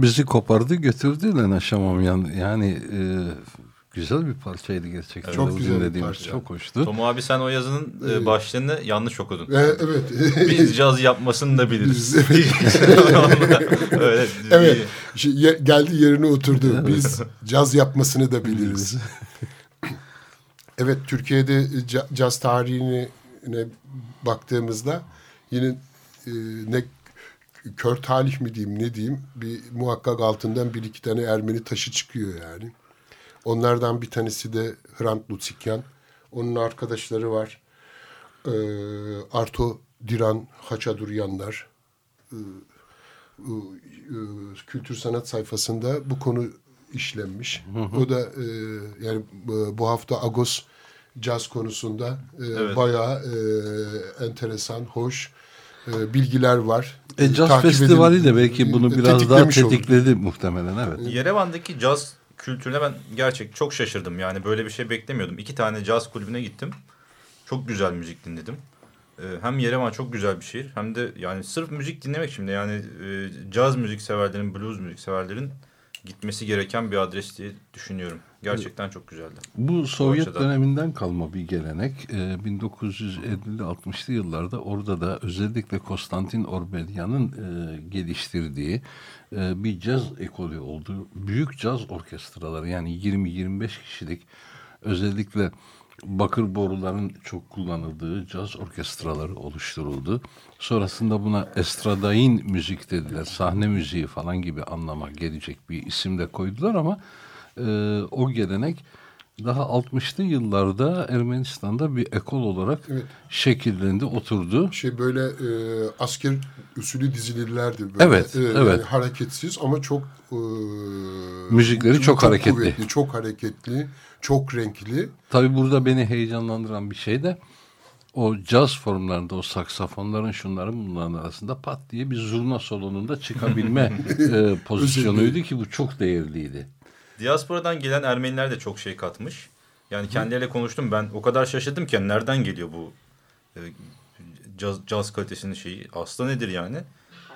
bizi kopardı götürdü Lena Şamamyan. Yani e, güzel bir parçaydı gerçekten. Çok Bu güzel bir dinlediğimiz parça. Çok hoştu. Tom abi sen o yazının e, başlığını yanlış okudun. E, evet. Biz caz yapmasını da biliriz. Öyle. evet. Ye- geldi yerine oturdu. Biz caz yapmasını da biliriz. evet Türkiye'de ca- caz tarihine ne baktığımızda yine e, ne kör talih mi diyeyim ne diyeyim bir muhakkak altından bir iki tane Ermeni taşı çıkıyor yani. Onlardan bir tanesi de Hrant Lutsikyan. Onun arkadaşları var. Ee, Arto Diran Haçaduryanlar. Ee, e, kültür sanat sayfasında bu konu işlenmiş. Hı hı. O da e, yani bu- bu hafta Agos caz konusunda e, Evet. bayağı e, enteresan, hoş e, bilgiler var. E, caz Takip festivali edin- de belki bunu e, biraz daha tetiklemiş olur. tetikledi muhtemelen evet. Yerevan'daki caz kültürüne ben gerçek çok şaşırdım. Yani böyle bir şey beklemiyordum. İki tane caz kulübüne gittim. Çok güzel müzik dinledim. Ee, hem Yerevan çok güzel bir şehir hem de yani sırf müzik dinlemek şimdi yani e, caz müzik severlerin, blues müzik severlerin gitmesi gereken bir adres diye düşünüyorum. Gerçekten çok güzeldi. Bu Sovyet açıdan. döneminden kalma bir gelenek. Ee, 1950'li 60'lı yıllarda orada da özellikle Konstantin Orbelyan'ın e, geliştirdiği e, bir caz ekolü oldu. Büyük caz orkestraları yani 20-25 kişilik özellikle bakır boruların çok kullanıldığı caz orkestraları oluşturuldu. Sonrasında buna estradain müzik dediler. Sahne müziği falan gibi anlama gelecek bir isim de koydular ama e, o gelenek daha 60'lı yıllarda Ermenistan'da bir ekol olarak Evet. şekillendi, oturdu. Şey böyle e, asker usulü dizilirlerdi. Böyle. Evet, E, evet. hareketsiz ama çok e, Müzikleri çok hareketli. kuvvetli, çok hareketli, çok renkli. Tabii burada beni heyecanlandıran bir şey de o caz formlarında o saksafonların şunların bunların arasında pat diye bir zurna solonunda çıkabilme e, pozisyonuydu ki bu çok değerliydi. Diasporadan gelen Ermeniler de çok şey katmış. Yani kendileriyle konuştum ben o kadar şaşırdım ki yani nereden geliyor bu e, caz, caz kalitesinin şeyi aslı nedir yani?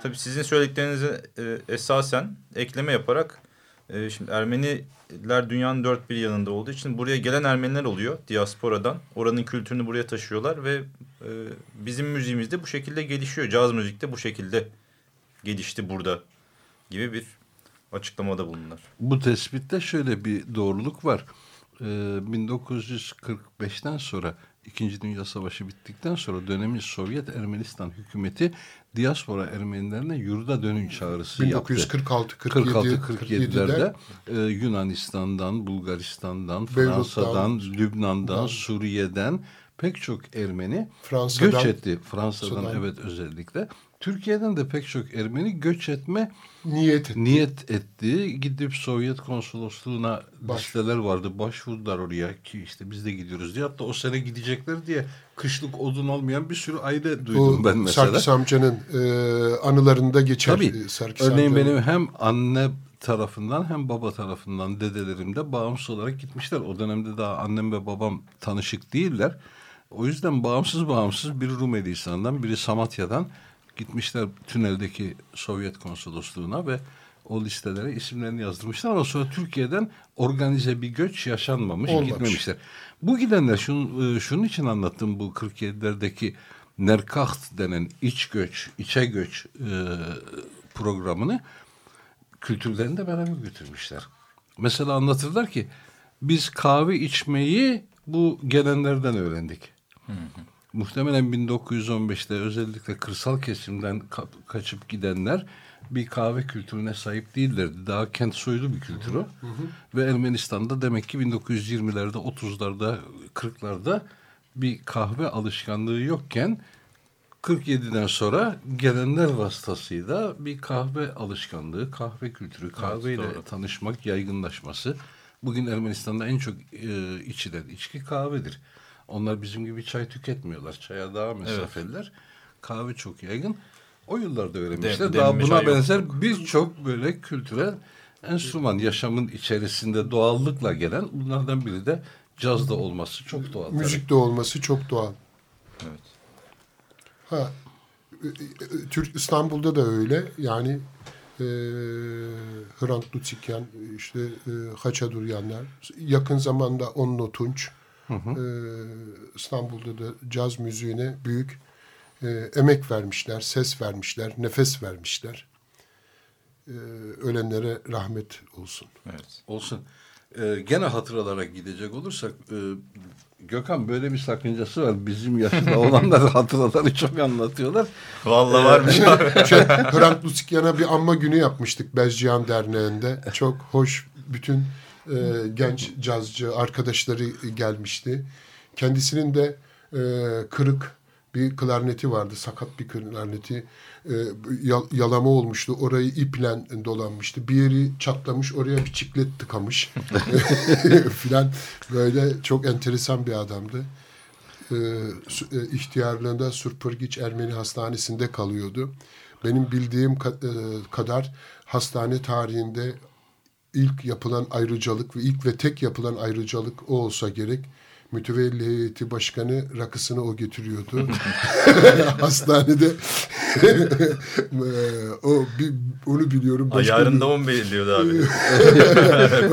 Tabii sizin söylediklerinize e, esasen ekleme yaparak e, şimdi Ermeniler dünyanın dört bir yanında olduğu için buraya gelen Ermeniler oluyor diasporadan. Oranın kültürünü buraya taşıyorlar ve e, bizim müziğimiz de bu şekilde gelişiyor. Caz müzik de bu şekilde gelişti burada gibi bir açıklamada bulundular. Bu tespitte şöyle bir doğruluk var. Ee, 1945'ten sonra İkinci Dünya Savaşı bittikten sonra dönemin Sovyet Ermenistan hükümeti diaspora Ermenilerine yurda dönün çağrısı yaptı. 1946-47 46-47'lerde e, Yunanistan'dan, Bulgaristan'dan, Beyrut'tan, Fransa'dan, Lübnan'dan, Lübnan. Suriye'den pek çok Ermeni Fransa'dan, göç etti. Fransa'dan Fransa'dan. evet özellikle. Türkiye'den de pek çok Ermeni göç etme niyet etti. niyet etti. Gidip Sovyet konsolosluğuna Baş- listeler vardı. Başvurdular oraya ki işte biz de gidiyoruz diye. Hatta o sene gidecekler diye kışlık odun almayan bir sürü aile duydum Bu ben mesela. Sarkis amcanın e, anılarında geçer. Tabii. e, Sarkis Örneğin amcanın. benim hem anne tarafından hem baba tarafından dedelerim de bağımsız olarak gitmişler. O dönemde daha annem ve babam tanışık değiller. O yüzden bağımsız bağımsız biri Rumelistan'dan biri Samatya'dan gitmişler tüneldeki Sovyet konsolosluğuna ve o listelere isimlerini yazdırmışlar ama sonra Türkiye'den organize bir göç yaşanmamış, Olmamış. gitmemişler. Bu gidenler şunun, e, şunun için anlattım bu 47'lerdeki Nerkaht denen iç göç, içe göç e, programını kültürlerini de beraber götürmüşler. Mesela anlatırlar ki biz kahve içmeyi bu gelenlerden öğrendik. Muhtemelen 1915'te özellikle kırsal kesimden ka- kaçıp gidenler bir kahve kültürüne sahip değillerdi. Daha kent soylu bir kültür o. Ve Ermenistan'da demek ki 1920'lerde, 30'larda, 40'larda bir kahve alışkanlığı yokken 47'den sonra gelenler vasıtasıyla bir kahve alışkanlığı, kahve kültürü, kahveyle doğru. tanışmak, yaygınlaşması. Bugün Ermenistan'da en çok e, içilen içki kahvedir. Onlar bizim gibi çay tüketmiyorlar. Çaya daha mesafeliler. Kahve çok yaygın. O yıllarda öğrenmişler. Dem- daha buna benzer birçok böyle kültürel enstrüman yaşamın içerisinde doğallıkla gelen bunlardan biri de cazda olması çok doğal. Müzikte olması çok doğal. Evet. Ha, Türk İstanbul'da da öyle. Yani e, Hrant Lutsikyan, işte e, Haçaduryanlar, yakın zamanda Onno Tunç, Hı hı. e, İstanbul'da da caz müziğine büyük e, emek vermişler, ses vermişler, nefes vermişler. E, ölenlere rahmet olsun. Evet. Olsun. e, gene hatıralara gidecek olursak e, Gökhan böyle bir sakıncası var. Bizim yaşında olanlar hatıraları çok anlatıyorlar. Vallahi Ee, varmış şey, Hrant Lusikyan'a bir anma günü yapmıştık Bezcihan Derneği'nde. Çok hoş bütün e, genç cazcı arkadaşları gelmişti. Kendisinin de e, kırık bir klarneti vardı. Sakat bir klarneti. E, yal- yalama olmuştu. Orayı iple dolanmıştı. Bir yeri çatlamış. Oraya bir çiklet tıkamış. filan. Böyle çok enteresan bir adamdı. E, e, ihtiyarlığında Surpurgiç Ermeni Hastanesi'nde kalıyordu. Benim bildiğim e, kadar hastane tarihinde ilk yapılan ayrıcalık ve ilk ve tek yapılan ayrıcalık o olsa gerek. Mütevelli heyeti başkanı rakısını o getiriyordu. Hastanede o bir, onu biliyorum. Başka Ayarında bir- on belirliyordu abi.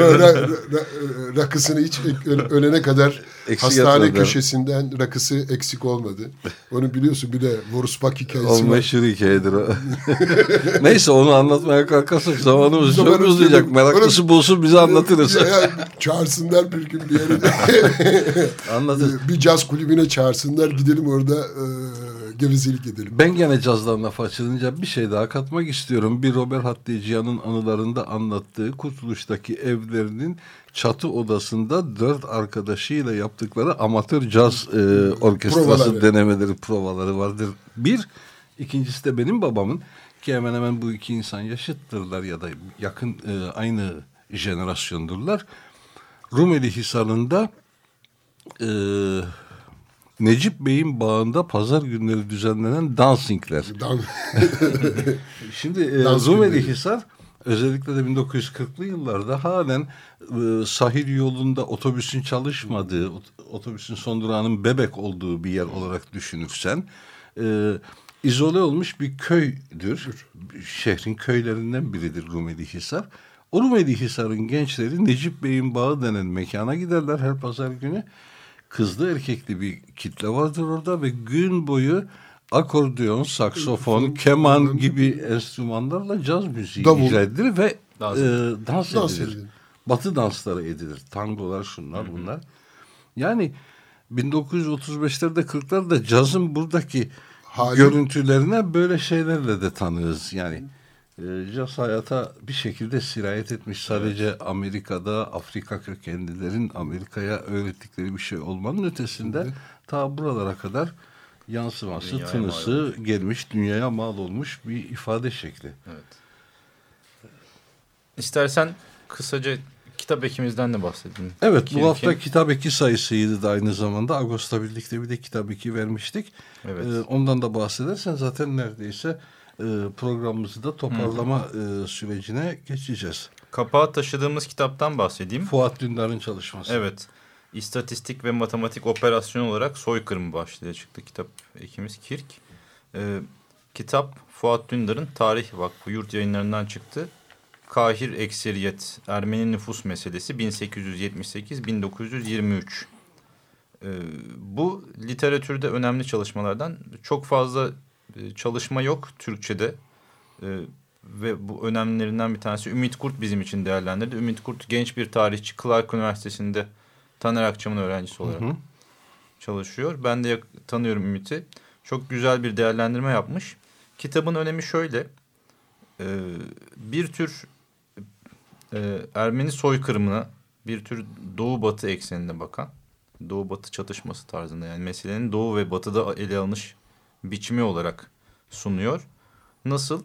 Ra- ra- rakısını hiç ölene kadar Eksik hastane köşesinden rakısı eksik olmadı. Onu biliyorsun bir de Vorusbak hikayesi O var. meşhur hikayedir o. Neyse onu anlatmaya kalkarsak zamanımız çok uzayacak. Meraklısı bulsun bize anlatırız. Ya, ya, çağırsınlar bir gün bir yere. Anlatırız. bir caz kulübüne çağırsınlar gidelim orada e, gevezelik edelim. Ben gene cazdan laf açılınca bir şey daha katmak istiyorum. Bir Robert Hatticiyan'ın anılarında anlattığı Kurtuluş'taki evlerinin çatı odasında dört arkadaşıyla yaptıkları amatör caz e, orkestrası Provaları. denemeleri, provaları vardır. Bir, ikincisi de benim babamın ki hemen hemen bu iki insan yaşıttırlar ya da yakın e, aynı jenerasyondurlar. Rumeli Hisarı'nda e, Necip Bey'in bağında pazar günleri düzenlenen dansingler. Dan- Şimdi e, Rumeli günleri. Hisar özellikle de 1940'lı yıllarda halen e, sahil yolunda otobüsün çalışmadığı, ot- otobüsün son durağının Bebek olduğu bir yer olarak düşünürsen e, izole olmuş bir köydür. Şehrin köylerinden biridir Rumeli Hisar. O Rumeli Hisar'ın gençleri Necip Bey'in Bağı denen mekana giderler her pazar günü. Kızlı erkekli bir kitle vardır orada ve gün boyu akordeon, saksofon, keman gibi enstrümanlarla caz müziği Davul. icra edilir ve Dans e, edilir. dans, Dans edilir. edilir. Batı dansları edilir. Tangolar şunlar bunlar. Yani 1935'lerde 40'larda cazın buradaki Hali- görüntülerine böyle şeylerle de tanığız. Yani e, caz hayata bir şekilde sirayet etmiş. Sadece Amerika'da Afrika kökenlilerin Amerika'ya öğrettikleri bir şey olmanın ötesinde ta buralara kadar yansıması, Dünyaya tınısı gelmiş, dünyaya mal olmuş bir ifade şekli. Evet. İstersen kısaca kitap ekimizden de bahsedelim. Evet İki bu hafta ülke. kitap eki sayısıydı da aynı zamanda. Ağustos'ta birlikte bir de kitap eki vermiştik. Evet. Ee, ondan da bahsedersen zaten neredeyse programımızı da toparlama e, sürecine geçeceğiz. Kapağı taşıdığımız kitaptan bahsedeyim. Fuat Dündar'ın çalışması. Evet. İstatistik ve matematik operasyon olarak soykırım başlığı çıktı kitap ekimiz Kirk. Ee, kitap Fuat Dündar'ın Tarih Vakfı yurt yayınlarından çıktı. Kahir Ekseriyet Ermeni Nüfus Meselesi 1878-1923. Ee, bu literatürde önemli çalışmalardan çok fazla e, çalışma yok Türkçe'de. Ee, ve bu önemlilerinden bir tanesi Ümit Kurt bizim için değerlendirdi. Ümit Kurt genç bir tarihçi Clark Üniversitesi'nde Taner Akçam'ın öğrencisi olarak Hı hı. çalışıyor. Ben de tanıyorum Ümit'i. Çok güzel bir değerlendirme yapmış. Kitabın önemi şöyle. Ee, bir tür e, Ermeni soykırımına bir tür doğu batı ekseninde bakan doğu batı çatışması tarzında yani meselenin doğu ve batıda ele alınış biçimi olarak sunuyor. Nasıl?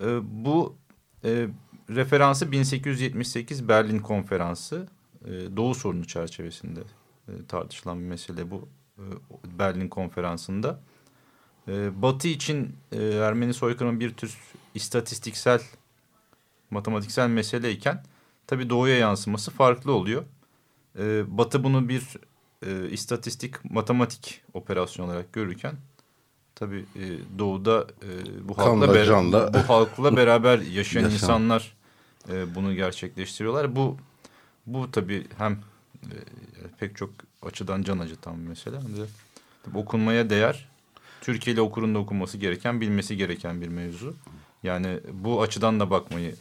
Ee, bu e, referansı 1878 Berlin Konferansı e, Doğu sorunu çerçevesinde e, tartışılan bir mesele bu e, Berlin Konferansı'nda. E, Batı için e, Ermeni soykırımı bir tür istatistiksel, matematiksel meseleyken tabii Doğu'ya yansıması farklı oluyor. E, Batı bunu bir e, istatistik, matematik operasyon olarak görürken tabii e, Doğu'da e, bu halkla, Kanla, canla. bu halkla beraber yaşayan Yaşam. insanlar e, bunu gerçekleştiriyorlar. Bu bu tabii hem e, pek çok açıdan can acıtan bir mesele. Hem de tabii okunmaya değer. Türkiye'li okurun da okunması gereken, bilmesi gereken bir mevzu. Yani bu açıdan da bakmayı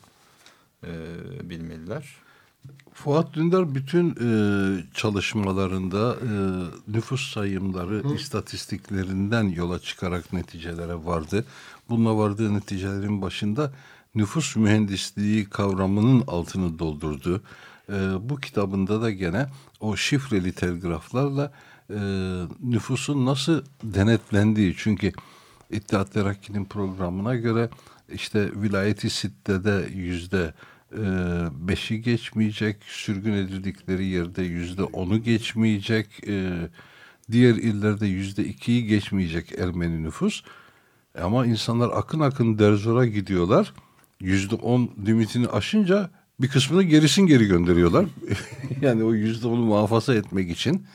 e, bilmeliler. Fuat Dündar bütün e, çalışmalarında e, nüfus sayımları istatistiklerinden yola çıkarak neticelere vardı. Bununla vardığı neticelerin başında nüfus mühendisliği kavramının altını doldurdu. E, bu kitabında da gene o şifreli telgraflarla e, nüfusun nasıl denetlendiği çünkü İttihat Terakki'nin programına göre işte vilayeti sittede yüzde beşi geçmeyecek, sürgün edildikleri yerde yüzde onu geçmeyecek, e, diğer illerde yüzde ikiyi geçmeyecek Ermeni nüfus. Ama insanlar akın akın Derzor'a gidiyorlar. Yüzde on limitini aşınca bir kısmını gerisin geri gönderiyorlar. yani o yüzde onu muhafaza etmek için.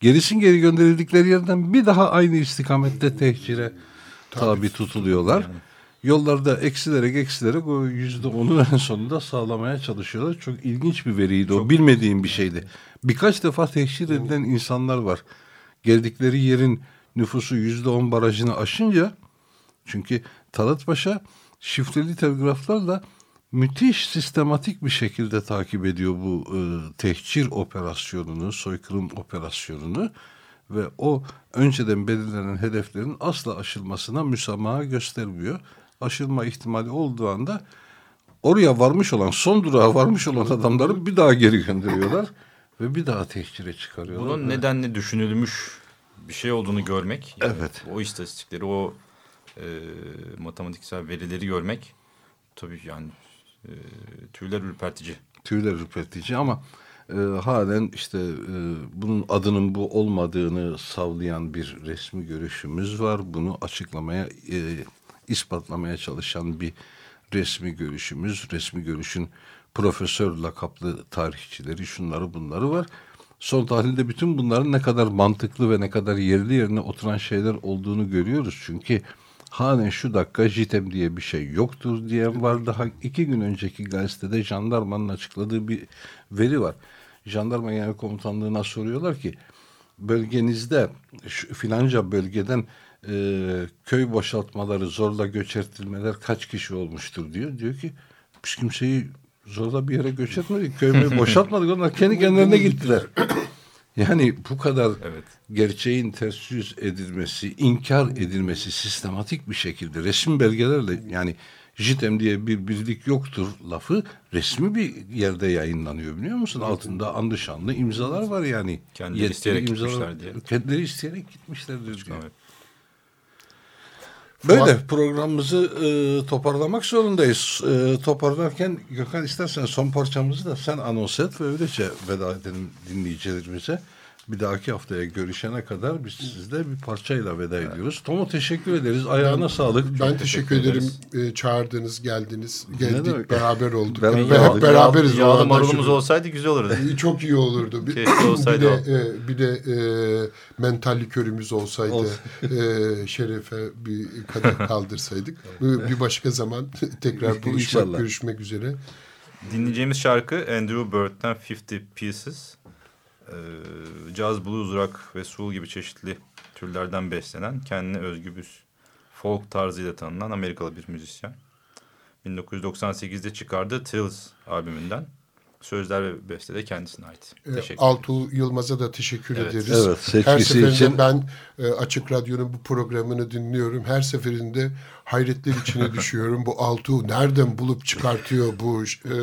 Gerisin geri gönderildikleri yerden bir daha aynı istikamette tehcire tabi tutuluyorlar. Yollarda eksilerek eksilerek o yüzde onu en sonunda sağlamaya çalışıyorlar. Çok ilginç bir veriydi o. Bilmediğim bir şeydi. Birkaç defa tehcir edilen insanlar var. Geldikleri yerin nüfusu yüzde on barajını aşınca çünkü Talat Paşa şifreli telgraflarla müthiş sistematik bir şekilde takip ediyor bu e, tehcir operasyonunu, soykırım operasyonunu ve o önceden belirlenen hedeflerin asla aşılmasına müsamaha göstermiyor. Aşılma ihtimali olduğu anda oraya varmış olan, son durağa varmış olan adamları bir daha geri gönderiyorlar ve bir daha tehcire çıkarıyorlar. Bunun nedenli düşünülmüş bir şey olduğunu görmek. yani Evet. O istatistikleri, o e, matematiksel verileri görmek tabii yani e, tüyler ürpertici. tüyler ürpertici ama e, halen işte e, bunun adının bu olmadığını savlayan bir resmi görüşümüz var. Bunu açıklamaya, e, ispatlamaya çalışan bir resmi görüşümüz. Resmi görüşün profesör lakaplı tarihçileri, şunları bunları var. Son tahlilde bütün bunların ne kadar mantıklı ve ne kadar yerli yerine oturan şeyler olduğunu görüyoruz. Çünkü halen şu dakika JITEM diye bir şey yoktur diyen var. Daha iki gün önceki gazetede jandarmanın açıkladığı bir veri var. Jandarma Genel Komutanlığı'na soruyorlar ki bölgenizde şu filanca bölgeden e, köy boşaltmaları, zorla göçertilmeler kaç kişi olmuştur diyor. Diyor ki biz kimseyi zorla bir yere göç etmedik. Köyü boşaltmadık. Onlar kendi kendilerine gittiler. Yani bu kadar gerçeğin ters yüz edilmesi, inkar edilmesi sistematik bir şekilde resim belgelerle yani JITEM diye bir birlik yoktur lafı resmi bir yerde yayınlanıyor biliyor musun? Altında anlı şanlı imzalar var yani. Kendileri isteyerek imzalar- gitmişler diye. Kendileri isteyerek gitmişlerdir diyor. Böyle programımızı e, toparlamak zorundayız. E, toparlarken Gökhan istersen son parçamızı da sen anons et ve öylece veda edelim dinleyicilerimize. Bir dahaki haftaya görüşene kadar biz sizle bir parçayla veda ediyoruz. Tomo teşekkür ederiz. Ayağına Ben- sağlık. Ben Çok teşekkür ederim. Ee, çağırdınız, geldiniz. Geldik, beraber olduk. Ve hep olduk. beraberiz. Yağlı marulumuz olsaydı güzel olurdu. Çok iyi olurdu. Bir, Keşke olsaydı bir de, e, bir de e, mental likörümüz olsaydı. E, şerefe bir kadeh kaldırsaydık. Bir başka zaman tekrar buluşmak, İnşallah. görüşmek üzere. Dinleyeceğimiz şarkı Andrew Bird'den 50 Pieces. Ee, caz, blues, rock ve soul gibi çeşitli türlerden beslenen kendine özgü bir folk tarzıyla tanınan Amerikalı bir müzisyen. 1998'de çıkardığı Tills albümünden. Sözler ve beste de kendisine ait. E, Teşekkür Altuğ Yılmaz'a da teşekkür Evet. ederiz. Evet, Her seçkisi seferinde için- ben e, Açık Radyo'nun bu programını dinliyorum. Her seferinde hayretler içine düşüyorum. Bu Altuğ nereden bulup çıkartıyor bu e,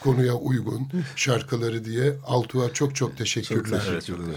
konuya uygun şarkıları diye. Altuğ'a çok çok teşekkürler. Çok teşekkürler. You've